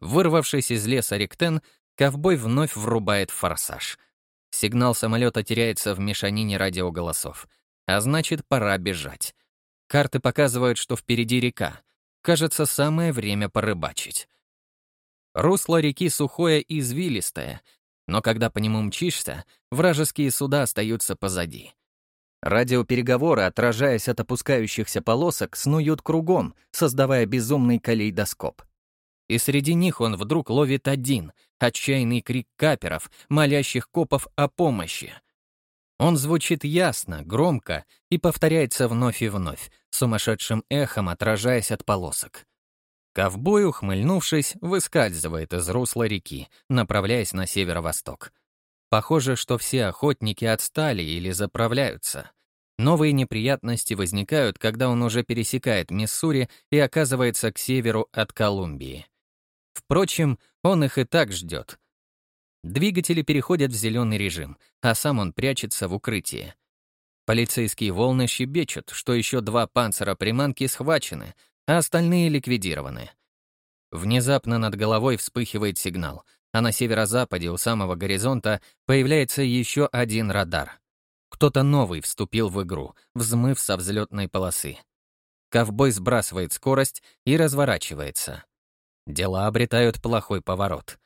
Вырвавшись из леса Ректен, ковбой вновь врубает форсаж. Сигнал самолета теряется в мешанине радиоголосов. А значит, пора бежать. Карты показывают, что впереди река. Кажется, самое время порыбачить. Русло реки сухое и извилистое, но когда по нему мчишься, вражеские суда остаются позади. Радиопереговоры, отражаясь от опускающихся полосок, снуют кругом, создавая безумный калейдоскоп. И среди них он вдруг ловит один, отчаянный крик каперов, молящих копов о помощи. Он звучит ясно, громко и повторяется вновь и вновь, сумасшедшим эхом отражаясь от полосок. Ковбой, ухмыльнувшись, выскальзывает из русла реки, направляясь на северо-восток. Похоже, что все охотники отстали или заправляются. Новые неприятности возникают, когда он уже пересекает Миссури и оказывается к северу от Колумбии. Впрочем, он их и так ждет — Двигатели переходят в зеленый режим, а сам он прячется в укрытии. Полицейские волны щебечут, что еще два панцира приманки схвачены, а остальные ликвидированы. Внезапно над головой вспыхивает сигнал, а на северо-западе у самого горизонта появляется еще один радар. Кто-то новый вступил в игру, взмыв со взлетной полосы. Ковбой сбрасывает скорость и разворачивается. Дела обретают плохой поворот.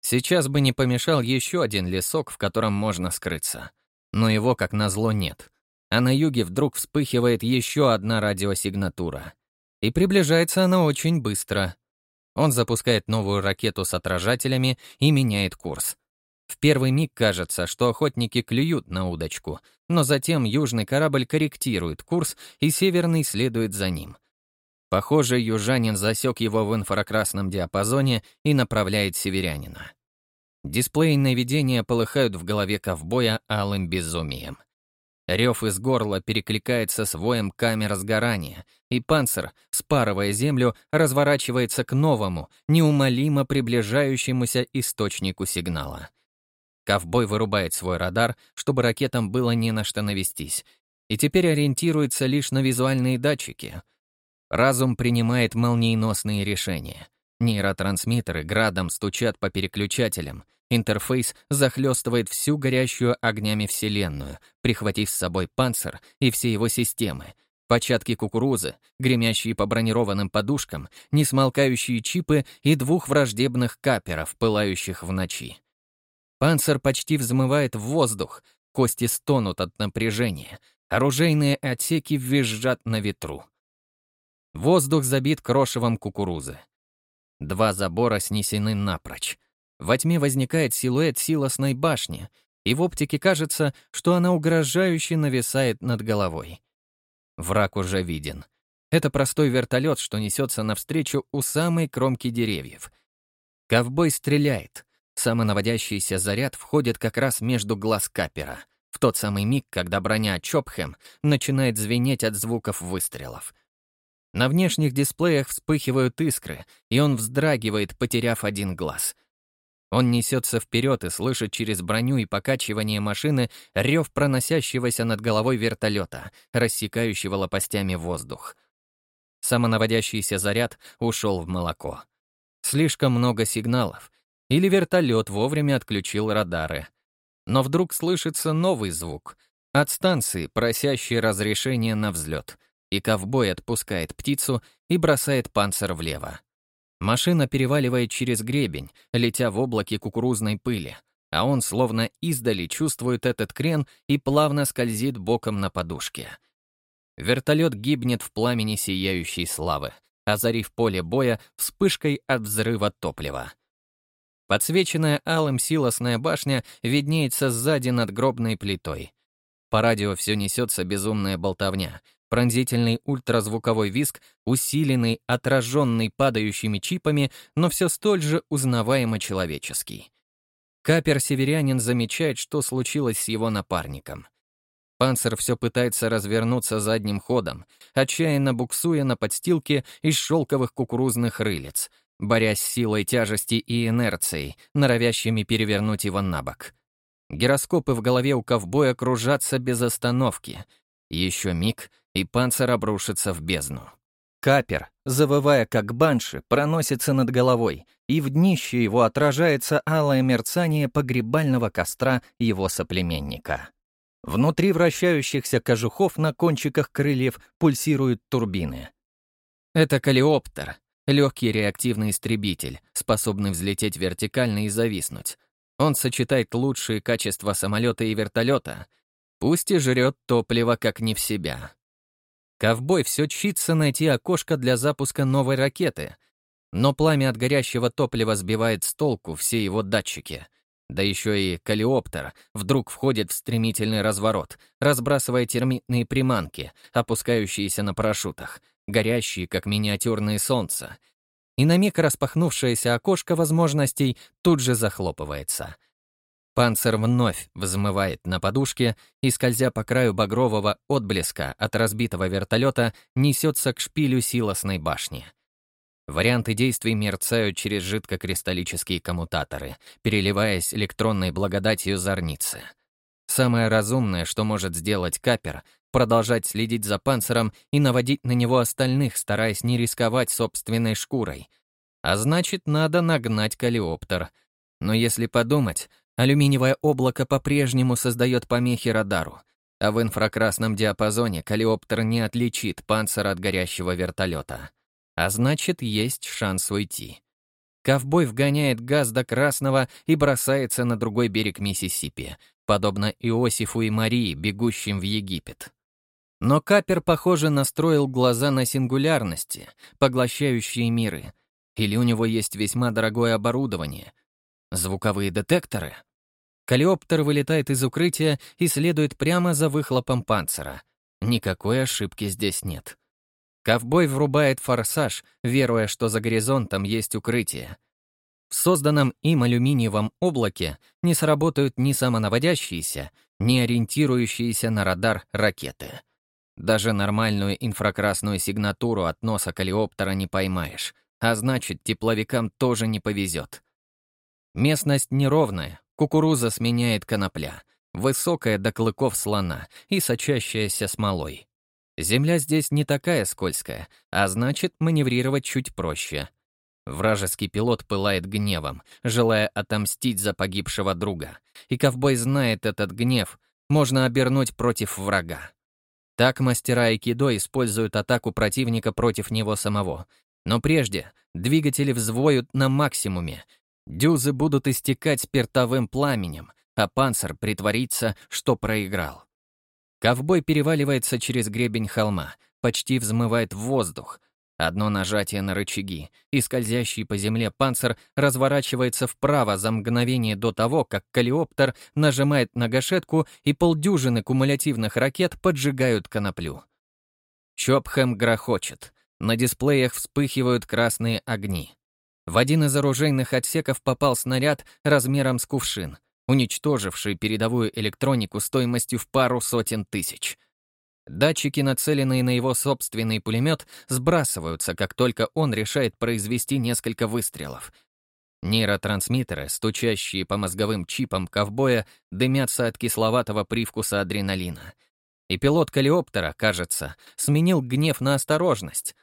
Сейчас бы не помешал еще один лесок, в котором можно скрыться. Но его, как назло, нет. А на юге вдруг вспыхивает еще одна радиосигнатура. И приближается она очень быстро. Он запускает новую ракету с отражателями и меняет курс. В первый миг кажется, что охотники клюют на удочку, но затем южный корабль корректирует курс, и северный следует за ним. Похоже, южанин засек его в инфракрасном диапазоне и направляет северянина. Дисплеи наведения полыхают в голове ковбоя алым безумием. Рев из горла перекликается с воем камер сгорания, и панцир, спарывая землю, разворачивается к новому, неумолимо приближающемуся источнику сигнала — Ковбой вырубает свой радар, чтобы ракетам было не на что навестись, и теперь ориентируется лишь на визуальные датчики. Разум принимает молниеносные решения. Нейротрансмиттеры градом стучат по переключателям, интерфейс захлестывает всю горящую огнями Вселенную, прихватив с собой панцир и все его системы, початки кукурузы, гремящие по бронированным подушкам, несмолкающие чипы и двух враждебных каперов, пылающих в ночи. Панцир почти взмывает в воздух, кости стонут от напряжения, оружейные отсеки визжат на ветру. Воздух забит крошевом кукурузы. Два забора снесены напрочь. Во тьме возникает силуэт силосной башни, и в оптике кажется, что она угрожающе нависает над головой. Враг уже виден. Это простой вертолет, что несется навстречу у самой кромки деревьев. Ковбой стреляет. Самонаводящийся заряд входит как раз между глаз капера, в тот самый миг, когда броня Чопхэм начинает звенеть от звуков выстрелов. На внешних дисплеях вспыхивают искры, и он вздрагивает, потеряв один глаз. Он несется вперед и слышит через броню и покачивание машины рев проносящегося над головой вертолета, рассекающего лопастями воздух. Самонаводящийся заряд ушел в молоко. Слишком много сигналов, или вертолет вовремя отключил радары. Но вдруг слышится новый звук от станции, просящей разрешение на взлет, и ковбой отпускает птицу и бросает панцир влево. Машина переваливает через гребень, летя в облаке кукурузной пыли, а он словно издали чувствует этот крен и плавно скользит боком на подушке. Вертолет гибнет в пламени сияющей славы, озарив поле боя вспышкой от взрыва топлива. Подсвеченная алым силосная башня виднеется сзади над гробной плитой. По радио все несется безумная болтовня, пронзительный ультразвуковой визг, усиленный, отраженный падающими чипами, но все столь же узнаваемо человеческий. Капер-северянин замечает, что случилось с его напарником. Панцер все пытается развернуться задним ходом, отчаянно буксуя на подстилке из шелковых кукурузных рылец — борясь с силой тяжести и инерцией, норовящими перевернуть его на бок. Гироскопы в голове у ковбоя кружатся без остановки. Еще миг, и панцир обрушится в бездну. Капер, завывая как банши, проносится над головой, и в днище его отражается алое мерцание погребального костра его соплеменника. Внутри вращающихся кожухов на кончиках крыльев пульсируют турбины. Это калиоптер, Легкий реактивный истребитель, способный взлететь вертикально и зависнуть. Он сочетает лучшие качества самолета и вертолета, пусть и жрет топливо как не в себя. Ковбой все чится найти окошко для запуска новой ракеты, но пламя от горящего топлива сбивает с толку все его датчики. Да еще и калиоптер вдруг входит в стремительный разворот, разбрасывая термитные приманки, опускающиеся на парашютах, горящие, как миниатюрные солнца. И на миг распахнувшееся окошко возможностей тут же захлопывается. Панцир вновь взмывает на подушке и, скользя по краю багрового отблеска от разбитого вертолета, несется к шпилю силосной башни. Варианты действий мерцают через жидкокристаллические коммутаторы, переливаясь электронной благодатью зорницы. Самое разумное, что может сделать капер, продолжать следить за панциром и наводить на него остальных, стараясь не рисковать собственной шкурой. А значит, надо нагнать калиоптер. Но если подумать, алюминиевое облако по-прежнему создает помехи радару, а в инфракрасном диапазоне калиоптер не отличит панцир от горящего вертолета. А значит, есть шанс уйти. Ковбой вгоняет газ до красного и бросается на другой берег Миссисипи, подобно Иосифу и Марии, бегущим в Египет. Но Капер, похоже, настроил глаза на сингулярности, поглощающие миры. Или у него есть весьма дорогое оборудование. Звуковые детекторы. Калиоптер вылетает из укрытия и следует прямо за выхлопом панцира. Никакой ошибки здесь нет. Ковбой врубает форсаж, веруя, что за горизонтом есть укрытие. В созданном им алюминиевом облаке не сработают ни самонаводящиеся, ни ориентирующиеся на радар ракеты. Даже нормальную инфракрасную сигнатуру от носа калиоптера не поймаешь, а значит, тепловикам тоже не повезет. Местность неровная, кукуруза сменяет конопля, высокая до клыков слона и сочащаяся смолой. Земля здесь не такая скользкая, а значит, маневрировать чуть проще. Вражеский пилот пылает гневом, желая отомстить за погибшего друга. И ковбой знает этот гнев, можно обернуть против врага. Так мастера айкидо используют атаку противника против него самого. Но прежде двигатели взвоют на максимуме. Дюзы будут истекать спиртовым пламенем, а панцир притворится, что проиграл. Ковбой переваливается через гребень холма, почти взмывает в воздух. Одно нажатие на рычаги, и скользящий по земле панцир разворачивается вправо за мгновение до того, как калиоптер нажимает на гашетку, и полдюжины кумулятивных ракет поджигают коноплю. Чопхэм грохочет. На дисплеях вспыхивают красные огни. В один из оружейных отсеков попал снаряд размером с кувшин — уничтоживший передовую электронику стоимостью в пару сотен тысяч. Датчики, нацеленные на его собственный пулемет, сбрасываются, как только он решает произвести несколько выстрелов. Нейротрансмиттеры, стучащие по мозговым чипам ковбоя, дымятся от кисловатого привкуса адреналина. И пилот калиоптера, кажется, сменил гнев на осторожность.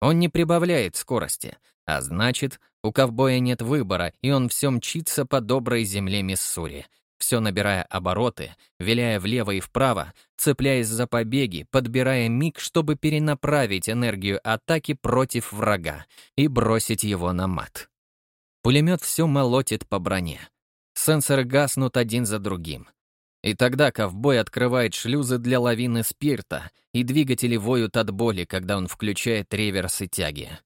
Он не прибавляет скорости, а значит, у ковбоя нет выбора, и он все мчится по доброй земле Миссури, все набирая обороты, виляя влево и вправо, цепляясь за побеги, подбирая миг, чтобы перенаправить энергию атаки против врага и бросить его на мат. Пулемет все молотит по броне. Сенсоры гаснут один за другим. И тогда ковбой открывает шлюзы для лавины спирта, и двигатели воют от боли, когда он включает реверсы тяги.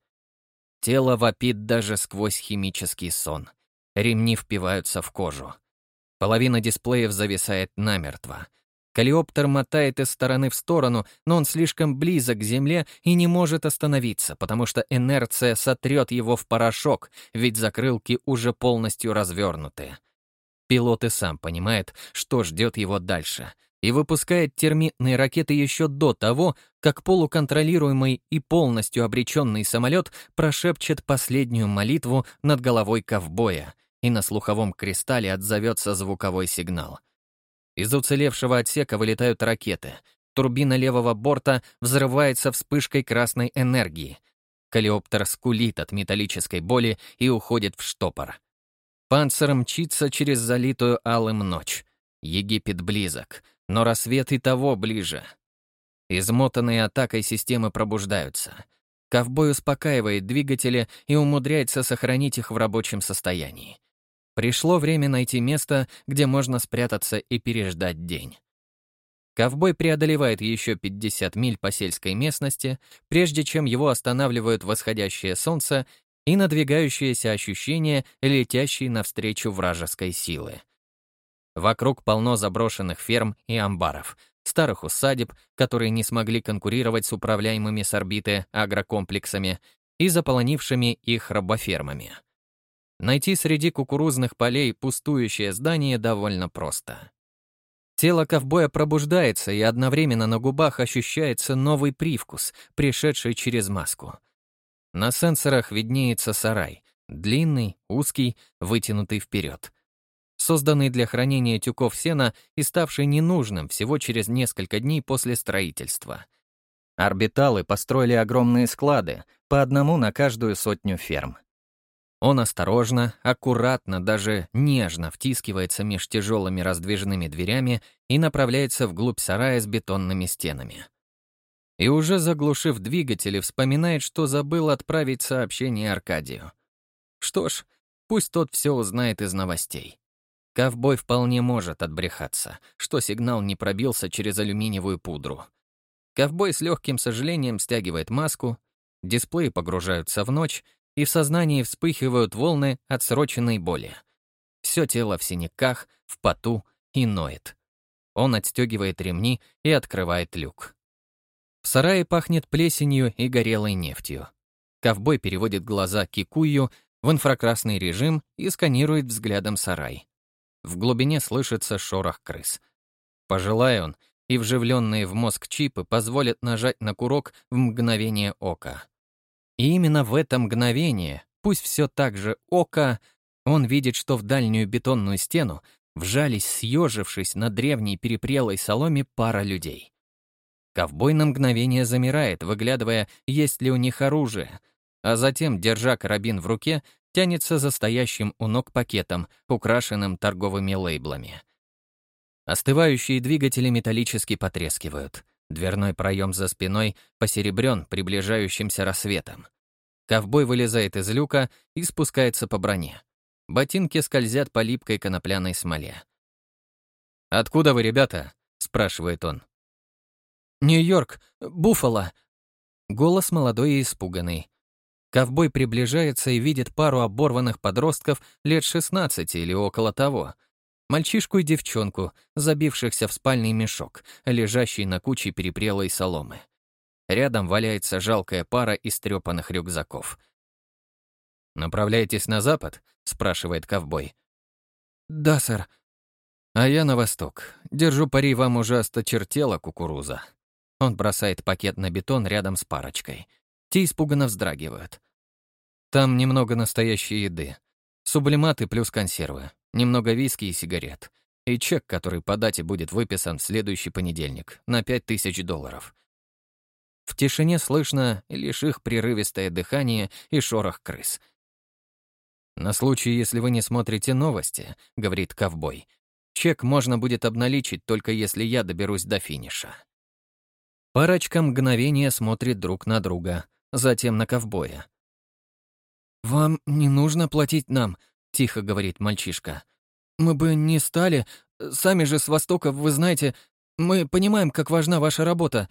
Тело вопит даже сквозь химический сон. Ремни впиваются в кожу. Половина дисплеев зависает намертво. Калиоптер мотает из стороны в сторону, но он слишком близок к земле и не может остановиться, потому что инерция сотрет его в порошок, ведь закрылки уже полностью развернуты. Пилот и сам понимает, что ждет его дальше — и выпускает термитные ракеты еще до того, как полуконтролируемый и полностью обреченный самолет прошепчет последнюю молитву над головой ковбоя, и на слуховом кристалле отзовется звуковой сигнал. Из уцелевшего отсека вылетают ракеты. Турбина левого борта взрывается вспышкой красной энергии. Калиоптер скулит от металлической боли и уходит в штопор. Панцир мчится через залитую алым ночь. Египет близок но рассвет и того ближе. Измотанные атакой системы пробуждаются. Ковбой успокаивает двигатели и умудряется сохранить их в рабочем состоянии. Пришло время найти место, где можно спрятаться и переждать день. Ковбой преодолевает еще 50 миль по сельской местности, прежде чем его останавливают восходящее солнце и надвигающееся ощущение летящей навстречу вражеской силы. Вокруг полно заброшенных ферм и амбаров, старых усадеб, которые не смогли конкурировать с управляемыми с орбиты агрокомплексами и заполонившими их рабофермами. Найти среди кукурузных полей пустующее здание довольно просто. Тело ковбоя пробуждается, и одновременно на губах ощущается новый привкус, пришедший через маску. На сенсорах виднеется сарай, длинный, узкий, вытянутый вперед созданный для хранения тюков сена и ставший ненужным всего через несколько дней после строительства. Орбиталы построили огромные склады, по одному на каждую сотню ферм. Он осторожно, аккуратно, даже нежно втискивается меж тяжелыми раздвижными дверями и направляется вглубь сарая с бетонными стенами. И уже заглушив двигатели, вспоминает, что забыл отправить сообщение Аркадию. Что ж, пусть тот все узнает из новостей. Ковбой вполне может отбрехаться, что сигнал не пробился через алюминиевую пудру. Ковбой с легким сожалением стягивает маску, дисплеи погружаются в ночь, и в сознании вспыхивают волны отсроченной боли. Все тело в синяках, в поту и ноет. Он отстегивает ремни и открывает люк. В сарае пахнет плесенью и горелой нефтью. Ковбой переводит глаза кикую в инфракрасный режим и сканирует взглядом сарай. В глубине слышится шорох крыс. Пожелая он, и вживленные в мозг чипы позволят нажать на курок в мгновение ока. И именно в это мгновение, пусть все так же око, он видит, что в дальнюю бетонную стену вжались, съежившись на древней перепрелой соломе, пара людей. Ковбой на мгновение замирает, выглядывая, есть ли у них оружие, а затем, держа карабин в руке, тянется за стоящим у ног пакетом, украшенным торговыми лейблами. Остывающие двигатели металлически потрескивают. Дверной проем за спиной посеребрен приближающимся рассветом. Ковбой вылезает из люка и спускается по броне. Ботинки скользят по липкой конопляной смоле. «Откуда вы, ребята?» — спрашивает он. «Нью-Йорк, Буффало». Голос молодой и испуганный. Ковбой приближается и видит пару оборванных подростков лет 16 или около того — Мальчишку и девчонку, забившихся в спальный мешок, лежащий на куче перепрелой соломы. Рядом валяется жалкая пара истрепанных рюкзаков. «Направляетесь на запад?» — спрашивает ковбой. «Да, сэр». «А я на восток. Держу пари, вам уже осточертела кукуруза». Он бросает пакет на бетон рядом с парочкой. Те испуганно вздрагивают. Там немного настоящей еды. Сублиматы плюс консервы немного виски и сигарет. И чек, который по дате будет выписан в следующий понедельник, на 5000 долларов. В тишине слышно лишь их прерывистое дыхание и шорох крыс. «На случай, если вы не смотрите новости», — говорит ковбой, «чек можно будет обналичить только если я доберусь до финиша». Парочка мгновения смотрит друг на друга, затем на ковбоя. «Вам не нужно платить нам», — тихо говорит мальчишка. «Мы бы не стали. Сами же с Востока, вы знаете, мы понимаем, как важна ваша работа.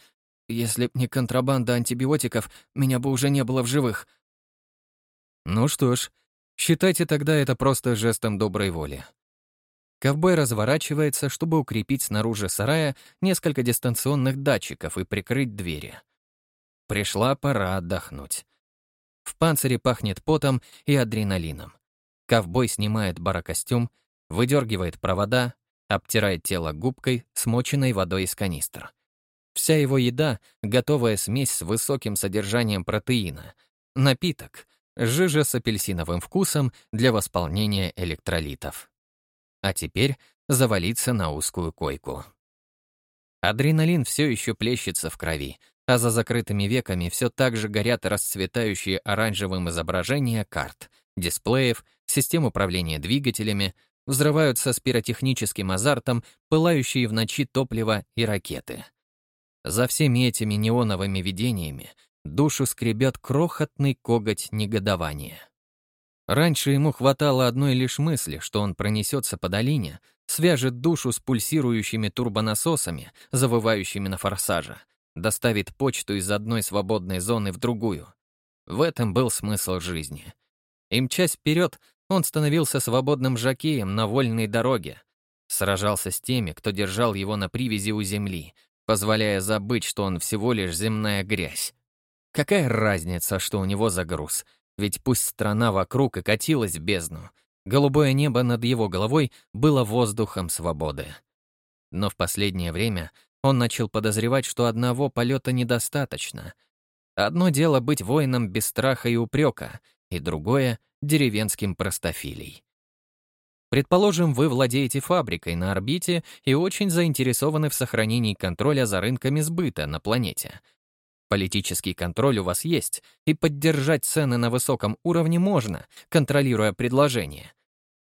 Если б не контрабанда антибиотиков, меня бы уже не было в живых». «Ну что ж, считайте тогда это просто жестом доброй воли». Ковбой разворачивается, чтобы укрепить снаружи сарая несколько дистанционных датчиков и прикрыть двери. Пришла пора отдохнуть. В панцире пахнет потом и адреналином. Ковбой снимает барокостюм, выдергивает провода, обтирает тело губкой, смоченной водой из канистр. Вся его еда — готовая смесь с высоким содержанием протеина. Напиток — жижа с апельсиновым вкусом для восполнения электролитов. А теперь завалиться на узкую койку. Адреналин все еще плещется в крови, а за закрытыми веками все так же горят расцветающие оранжевым изображения карт, дисплеев, систем управления двигателями, взрываются с пиротехническим азартом пылающие в ночи топливо и ракеты. За всеми этими неоновыми видениями душу скребет крохотный коготь негодования. Раньше ему хватало одной лишь мысли, что он пронесется по долине, свяжет душу с пульсирующими турбонасосами, завывающими на форсаже, доставит почту из одной свободной зоны в другую. В этом был смысл жизни — и мчась вперед, он становился свободным жакеем на вольной дороге. Сражался с теми, кто держал его на привязи у земли, позволяя забыть, что он всего лишь земная грязь. Какая разница, что у него за груз? Ведь пусть страна вокруг и катилась в бездну, голубое небо над его головой было воздухом свободы. Но в последнее время он начал подозревать, что одного полета недостаточно. Одно дело быть воином без страха и упрека — и другое — деревенским простофилей. Предположим, вы владеете фабрикой на орбите и очень заинтересованы в сохранении контроля за рынками сбыта на планете. Политический контроль у вас есть, и поддержать цены на высоком уровне можно, контролируя предложение.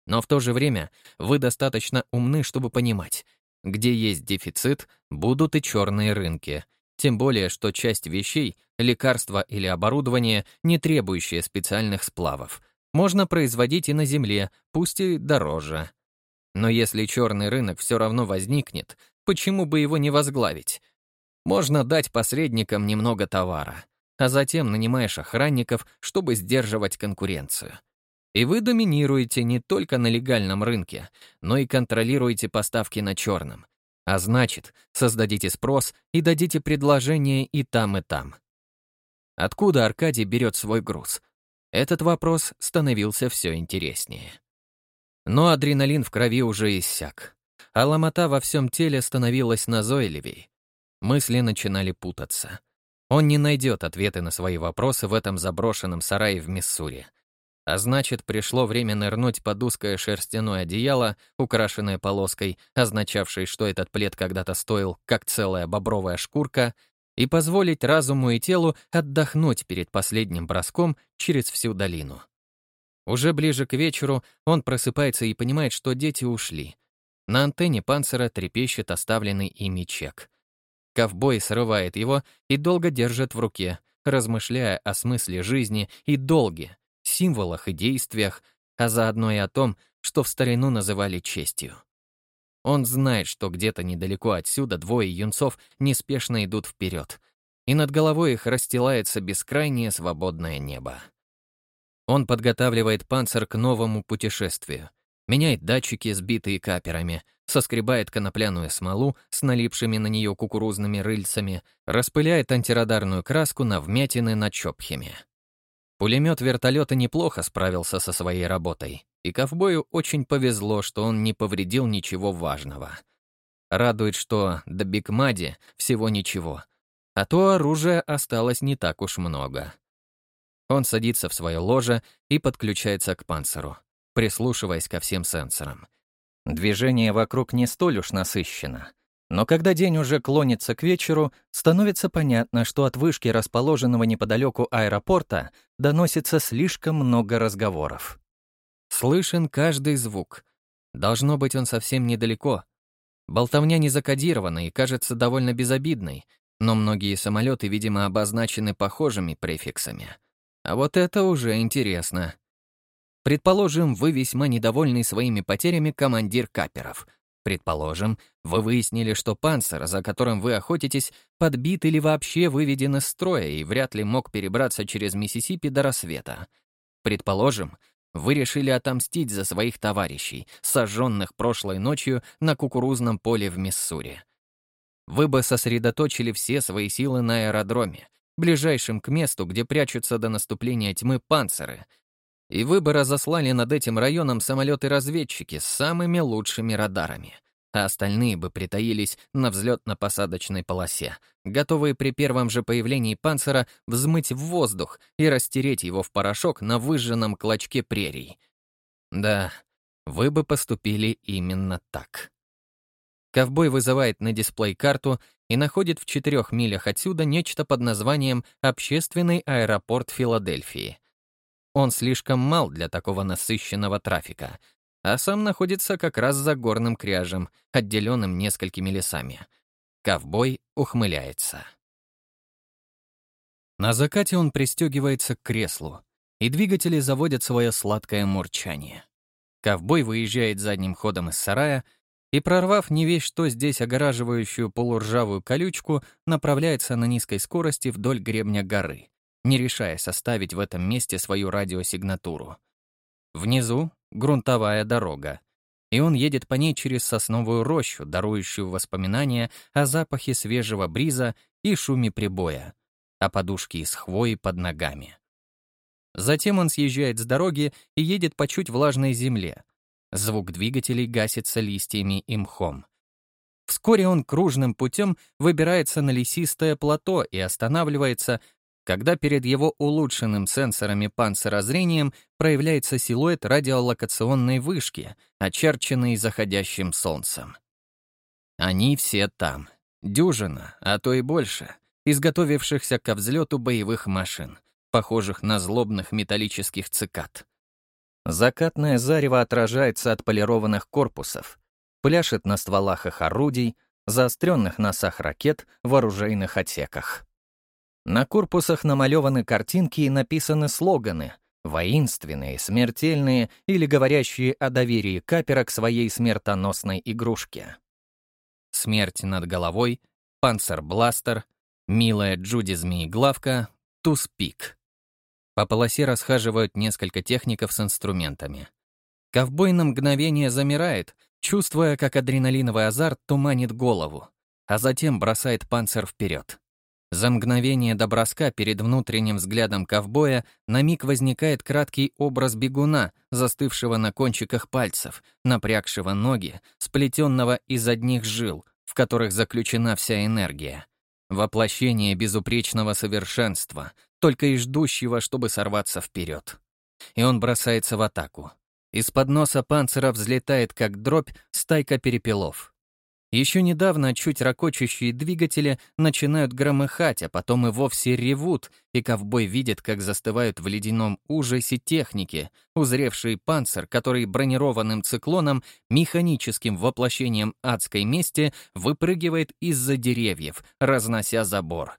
Но в то же время вы достаточно умны, чтобы понимать, где есть дефицит, будут и черные рынки. Тем более, что часть вещей, лекарства или оборудование, не требующие специальных сплавов, можно производить и на Земле, пусть и дороже. Но если черный рынок все равно возникнет, почему бы его не возглавить? Можно дать посредникам немного товара, а затем нанимаешь охранников, чтобы сдерживать конкуренцию. И вы доминируете не только на легальном рынке, но и контролируете поставки на черном. А значит, создадите спрос и дадите предложение и там, и там. Откуда Аркадий берет свой груз? Этот вопрос становился все интереснее. Но адреналин в крови уже иссяк, а ломота во всем теле становилась назойливей. Мысли начинали путаться. Он не найдет ответы на свои вопросы в этом заброшенном сарае в Миссури. А значит, пришло время нырнуть под узкое шерстяное одеяло, украшенное полоской, означавшей, что этот плед когда-то стоил, как целая бобровая шкурка, и позволить разуму и телу отдохнуть перед последним броском через всю долину. Уже ближе к вечеру он просыпается и понимает, что дети ушли. На антенне панцира трепещет оставленный ими чек. Ковбой срывает его и долго держит в руке, размышляя о смысле жизни и долге, символах и действиях, а заодно и о том, что в старину называли честью. Он знает, что где-то недалеко отсюда двое юнцов неспешно идут вперед, и над головой их расстилается бескрайнее свободное небо. Он подготавливает панцир к новому путешествию — меняет датчики, сбитые каперами, соскребает конопляную смолу с налипшими на нее кукурузными рыльцами, распыляет антирадарную краску на вмятины на чопхеме. Пулемет вертолета неплохо справился со своей работой, и ковбою очень повезло, что он не повредил ничего важного. Радует, что до Бигмади всего ничего, а то оружия осталось не так уж много. Он садится в свое ложе и подключается к панциру прислушиваясь ко всем сенсорам. Движение вокруг не столь уж насыщено. Но когда день уже клонится к вечеру, становится понятно, что от вышки, расположенного неподалеку аэропорта, доносится слишком много разговоров. Слышен каждый звук. Должно быть, он совсем недалеко. Болтовня не закодирована и кажется довольно безобидной, но многие самолеты, видимо, обозначены похожими префиксами. А вот это уже интересно. Предположим, вы весьма недовольный своими потерями командир каперов. Предположим, вы выяснили, что панцир, за которым вы охотитесь, подбит или вообще выведен из строя и вряд ли мог перебраться через Миссисипи до рассвета. Предположим, вы решили отомстить за своих товарищей, сожженных прошлой ночью на кукурузном поле в Миссури. Вы бы сосредоточили все свои силы на аэродроме, ближайшем к месту, где прячутся до наступления тьмы панциры — и вы бы разослали над этим районом самолеты-разведчики с самыми лучшими радарами, а остальные бы притаились на взлетно-посадочной полосе, готовые при первом же появлении панцира взмыть в воздух и растереть его в порошок на выжженном клочке прерий. Да, вы бы поступили именно так. Ковбой вызывает на дисплей карту и находит в четырех милях отсюда нечто под названием «Общественный аэропорт Филадельфии». Он слишком мал для такого насыщенного трафика, а сам находится как раз за горным кряжем, отделенным несколькими лесами. Ковбой ухмыляется. На закате он пристегивается к креслу, и двигатели заводят свое сладкое мурчание. Ковбой выезжает задним ходом из сарая и, прорвав не весь что здесь огораживающую полуржавую колючку, направляется на низкой скорости вдоль гребня горы не решая составить в этом месте свою радиосигнатуру. Внизу — грунтовая дорога, и он едет по ней через сосновую рощу, дарующую воспоминания о запахе свежего бриза и шуме прибоя, о подушке из хвои под ногами. Затем он съезжает с дороги и едет по чуть влажной земле. Звук двигателей гасится листьями и мхом. Вскоре он кружным путем выбирается на лесистое плато и останавливается когда перед его улучшенным сенсорами панцирозрением проявляется силуэт радиолокационной вышки, очерченный заходящим солнцем. Они все там. Дюжина, а то и больше. изготовившихся ко взлету боевых машин, похожих на злобных металлических цикад. Закатное зарево отражается от полированных корпусов, пляшет на стволах их орудий, заостренных носах ракет в оружейных отсеках. На корпусах намалеваны картинки и написаны слоганы, воинственные, смертельные или говорящие о доверии капера к своей смертоносной игрушке. Смерть над головой, панцербластер, милая Джуди Змееглавка, Туспик. По полосе расхаживают несколько техников с инструментами. Ковбой на мгновение замирает, чувствуя, как адреналиновый азарт туманит голову, а затем бросает панцир вперед. За мгновение до броска перед внутренним взглядом ковбоя на миг возникает краткий образ бегуна, застывшего на кончиках пальцев, напрягшего ноги, сплетенного из одних жил, в которых заключена вся энергия. Воплощение безупречного совершенства, только и ждущего, чтобы сорваться вперед. И он бросается в атаку. Из-под носа панцира взлетает, как дробь, стайка перепелов. Еще недавно чуть ракочущие двигатели начинают громыхать, а потом и вовсе ревут, и ковбой видит, как застывают в ледяном ужасе техники, узревшие панцир, который бронированным циклоном, механическим воплощением адской мести, выпрыгивает из-за деревьев, разнося забор.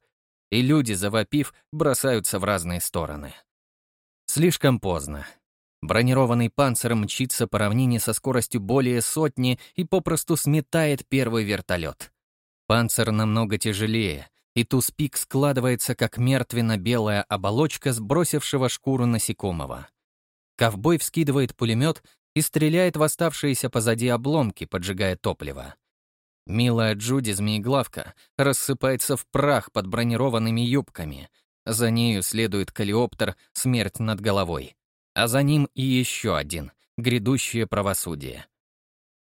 И люди, завопив, бросаются в разные стороны. Слишком поздно. Бронированный панцир мчится по равнине со скоростью более сотни и попросту сметает первый вертолет. Панцир намного тяжелее, и туспик складывается как мертвенно-белая оболочка сбросившего шкуру насекомого. Ковбой вскидывает пулемет и стреляет в оставшиеся позади обломки, поджигая топливо. Милая Джуди Змееглавка рассыпается в прах под бронированными юбками. За нею следует калиоптер «Смерть над головой» а за ним и еще один — грядущее правосудие.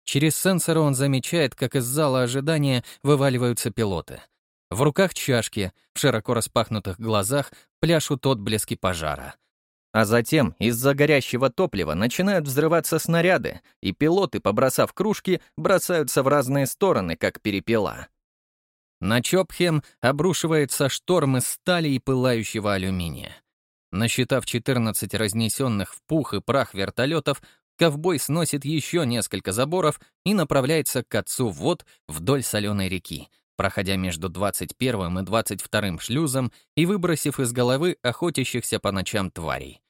Через сенсоры он замечает, как из зала ожидания вываливаются пилоты. В руках чашки, в широко распахнутых глазах пляшут отблески пожара. А затем из-за горящего топлива начинают взрываться снаряды, и пилоты, побросав кружки, бросаются в разные стороны, как перепела. На Чопхем обрушивается шторм из стали и пылающего алюминия. Насчитав 14 разнесенных в пух и прах вертолетов, ковбой сносит еще несколько заборов и направляется к отцу вод вдоль соленой реки, проходя между 21 и 22 шлюзом и выбросив из головы охотящихся по ночам тварей.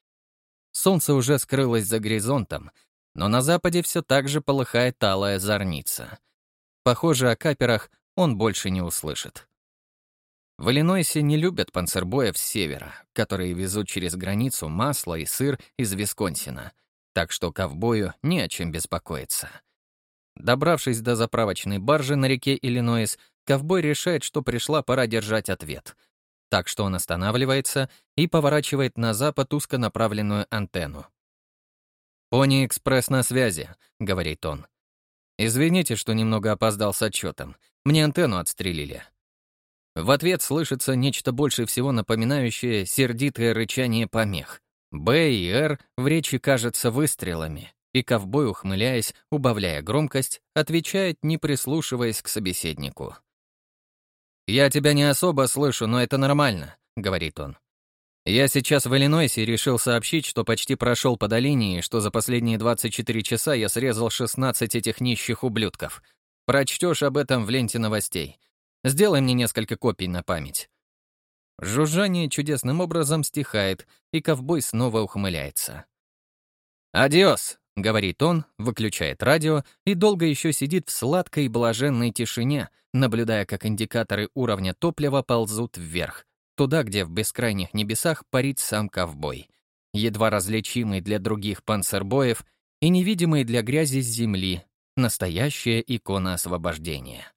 Солнце уже скрылось за горизонтом, но на западе все так же полыхает алая зорница. Похоже, о каперах он больше не услышит. В Иллинойсе не любят панцербоев с севера, которые везут через границу масло и сыр из Висконсина, так что ковбою не о чем беспокоиться. Добравшись до заправочной баржи на реке Иллинойс, ковбой решает, что пришла пора держать ответ. Так что он останавливается и поворачивает на запад узконаправленную антенну. «Пони Экспресс на связи», — говорит он. «Извините, что немного опоздал с отчетом. Мне антенну отстрелили. В ответ слышится нечто больше всего напоминающее сердитое рычание помех. «Б» и «Р» в речи кажутся выстрелами, и ковбой, ухмыляясь, убавляя громкость, отвечает, не прислушиваясь к собеседнику. «Я тебя не особо слышу, но это нормально», — говорит он. «Я сейчас в Иллинойсе решил сообщить, что почти прошел по долине и что за последние 24 часа я срезал 16 этих нищих ублюдков. Прочтешь об этом в ленте новостей. Сделай мне несколько копий на память». Жужжание чудесным образом стихает, и ковбой снова ухмыляется. «Адиос!» — говорит он, выключает радио и долго еще сидит в сладкой блаженной тишине, наблюдая, как индикаторы уровня топлива ползут вверх, туда, где в бескрайних небесах парит сам ковбой, едва различимый для других панцербоев и невидимый для грязи с земли, настоящая икона освобождения.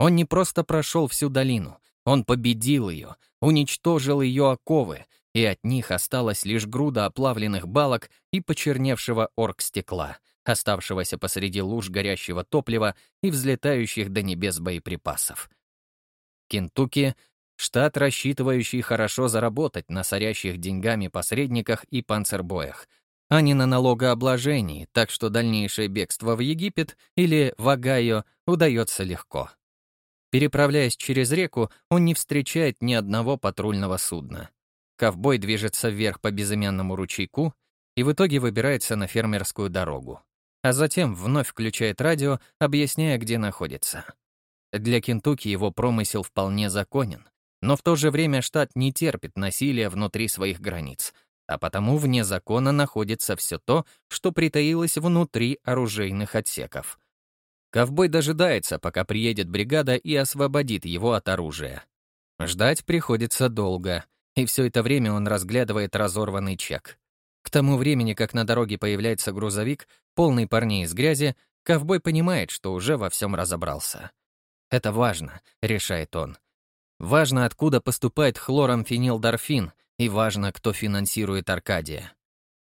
Он не просто прошел всю долину, он победил ее, уничтожил ее оковы, и от них осталась лишь груда оплавленных балок и почерневшего оргстекла, оставшегося посреди луж горящего топлива и взлетающих до небес боеприпасов. Кентукки — штат, рассчитывающий хорошо заработать на сорящих деньгами посредниках и панцербоях, а не на налогообложении, так что дальнейшее бегство в Египет или в Огайо удается легко. Переправляясь через реку, он не встречает ни одного патрульного судна. Ковбой движется вверх по безымянному ручейку и в итоге выбирается на фермерскую дорогу. А затем вновь включает радио, объясняя, где находится. Для Кентукки его промысел вполне законен, но в то же время штат не терпит насилия внутри своих границ, а потому вне закона находится все то, что притаилось внутри оружейных отсеков. Ковбой дожидается, пока приедет бригада и освободит его от оружия. Ждать приходится долго, и все это время он разглядывает разорванный чек. К тому времени, как на дороге появляется грузовик, полный парней из грязи, ковбой понимает, что уже во всем разобрался. «Это важно», — решает он. «Важно, откуда поступает хлорамфенилдорфин, и важно, кто финансирует Аркадия.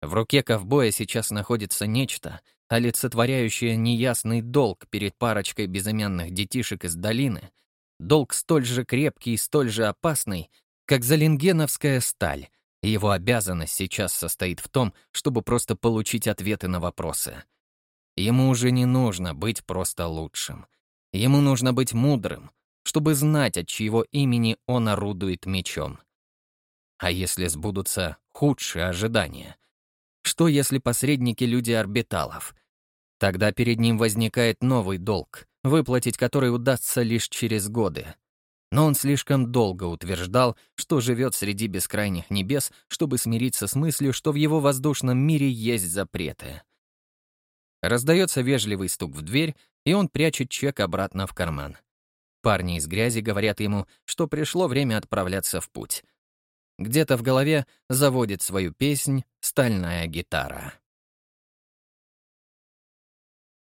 В руке ковбоя сейчас находится нечто, олицетворяющее неясный долг перед парочкой безымянных детишек из долины, долг столь же крепкий и столь же опасный, как залингеновская сталь, его обязанность сейчас состоит в том, чтобы просто получить ответы на вопросы. Ему уже не нужно быть просто лучшим. Ему нужно быть мудрым, чтобы знать, от чьего имени он орудует мечом. А если сбудутся худшие ожидания? Что если посредники — люди орбиталов? Тогда перед ним возникает новый долг, выплатить который удастся лишь через годы. Но он слишком долго утверждал, что живет среди бескрайних небес, чтобы смириться с мыслью, что в его воздушном мире есть запреты. Раздается вежливый стук в дверь, и он прячет чек обратно в карман. Парни из грязи говорят ему, что пришло время отправляться в путь. Где-то в голове заводит свою песнь стальная гитара.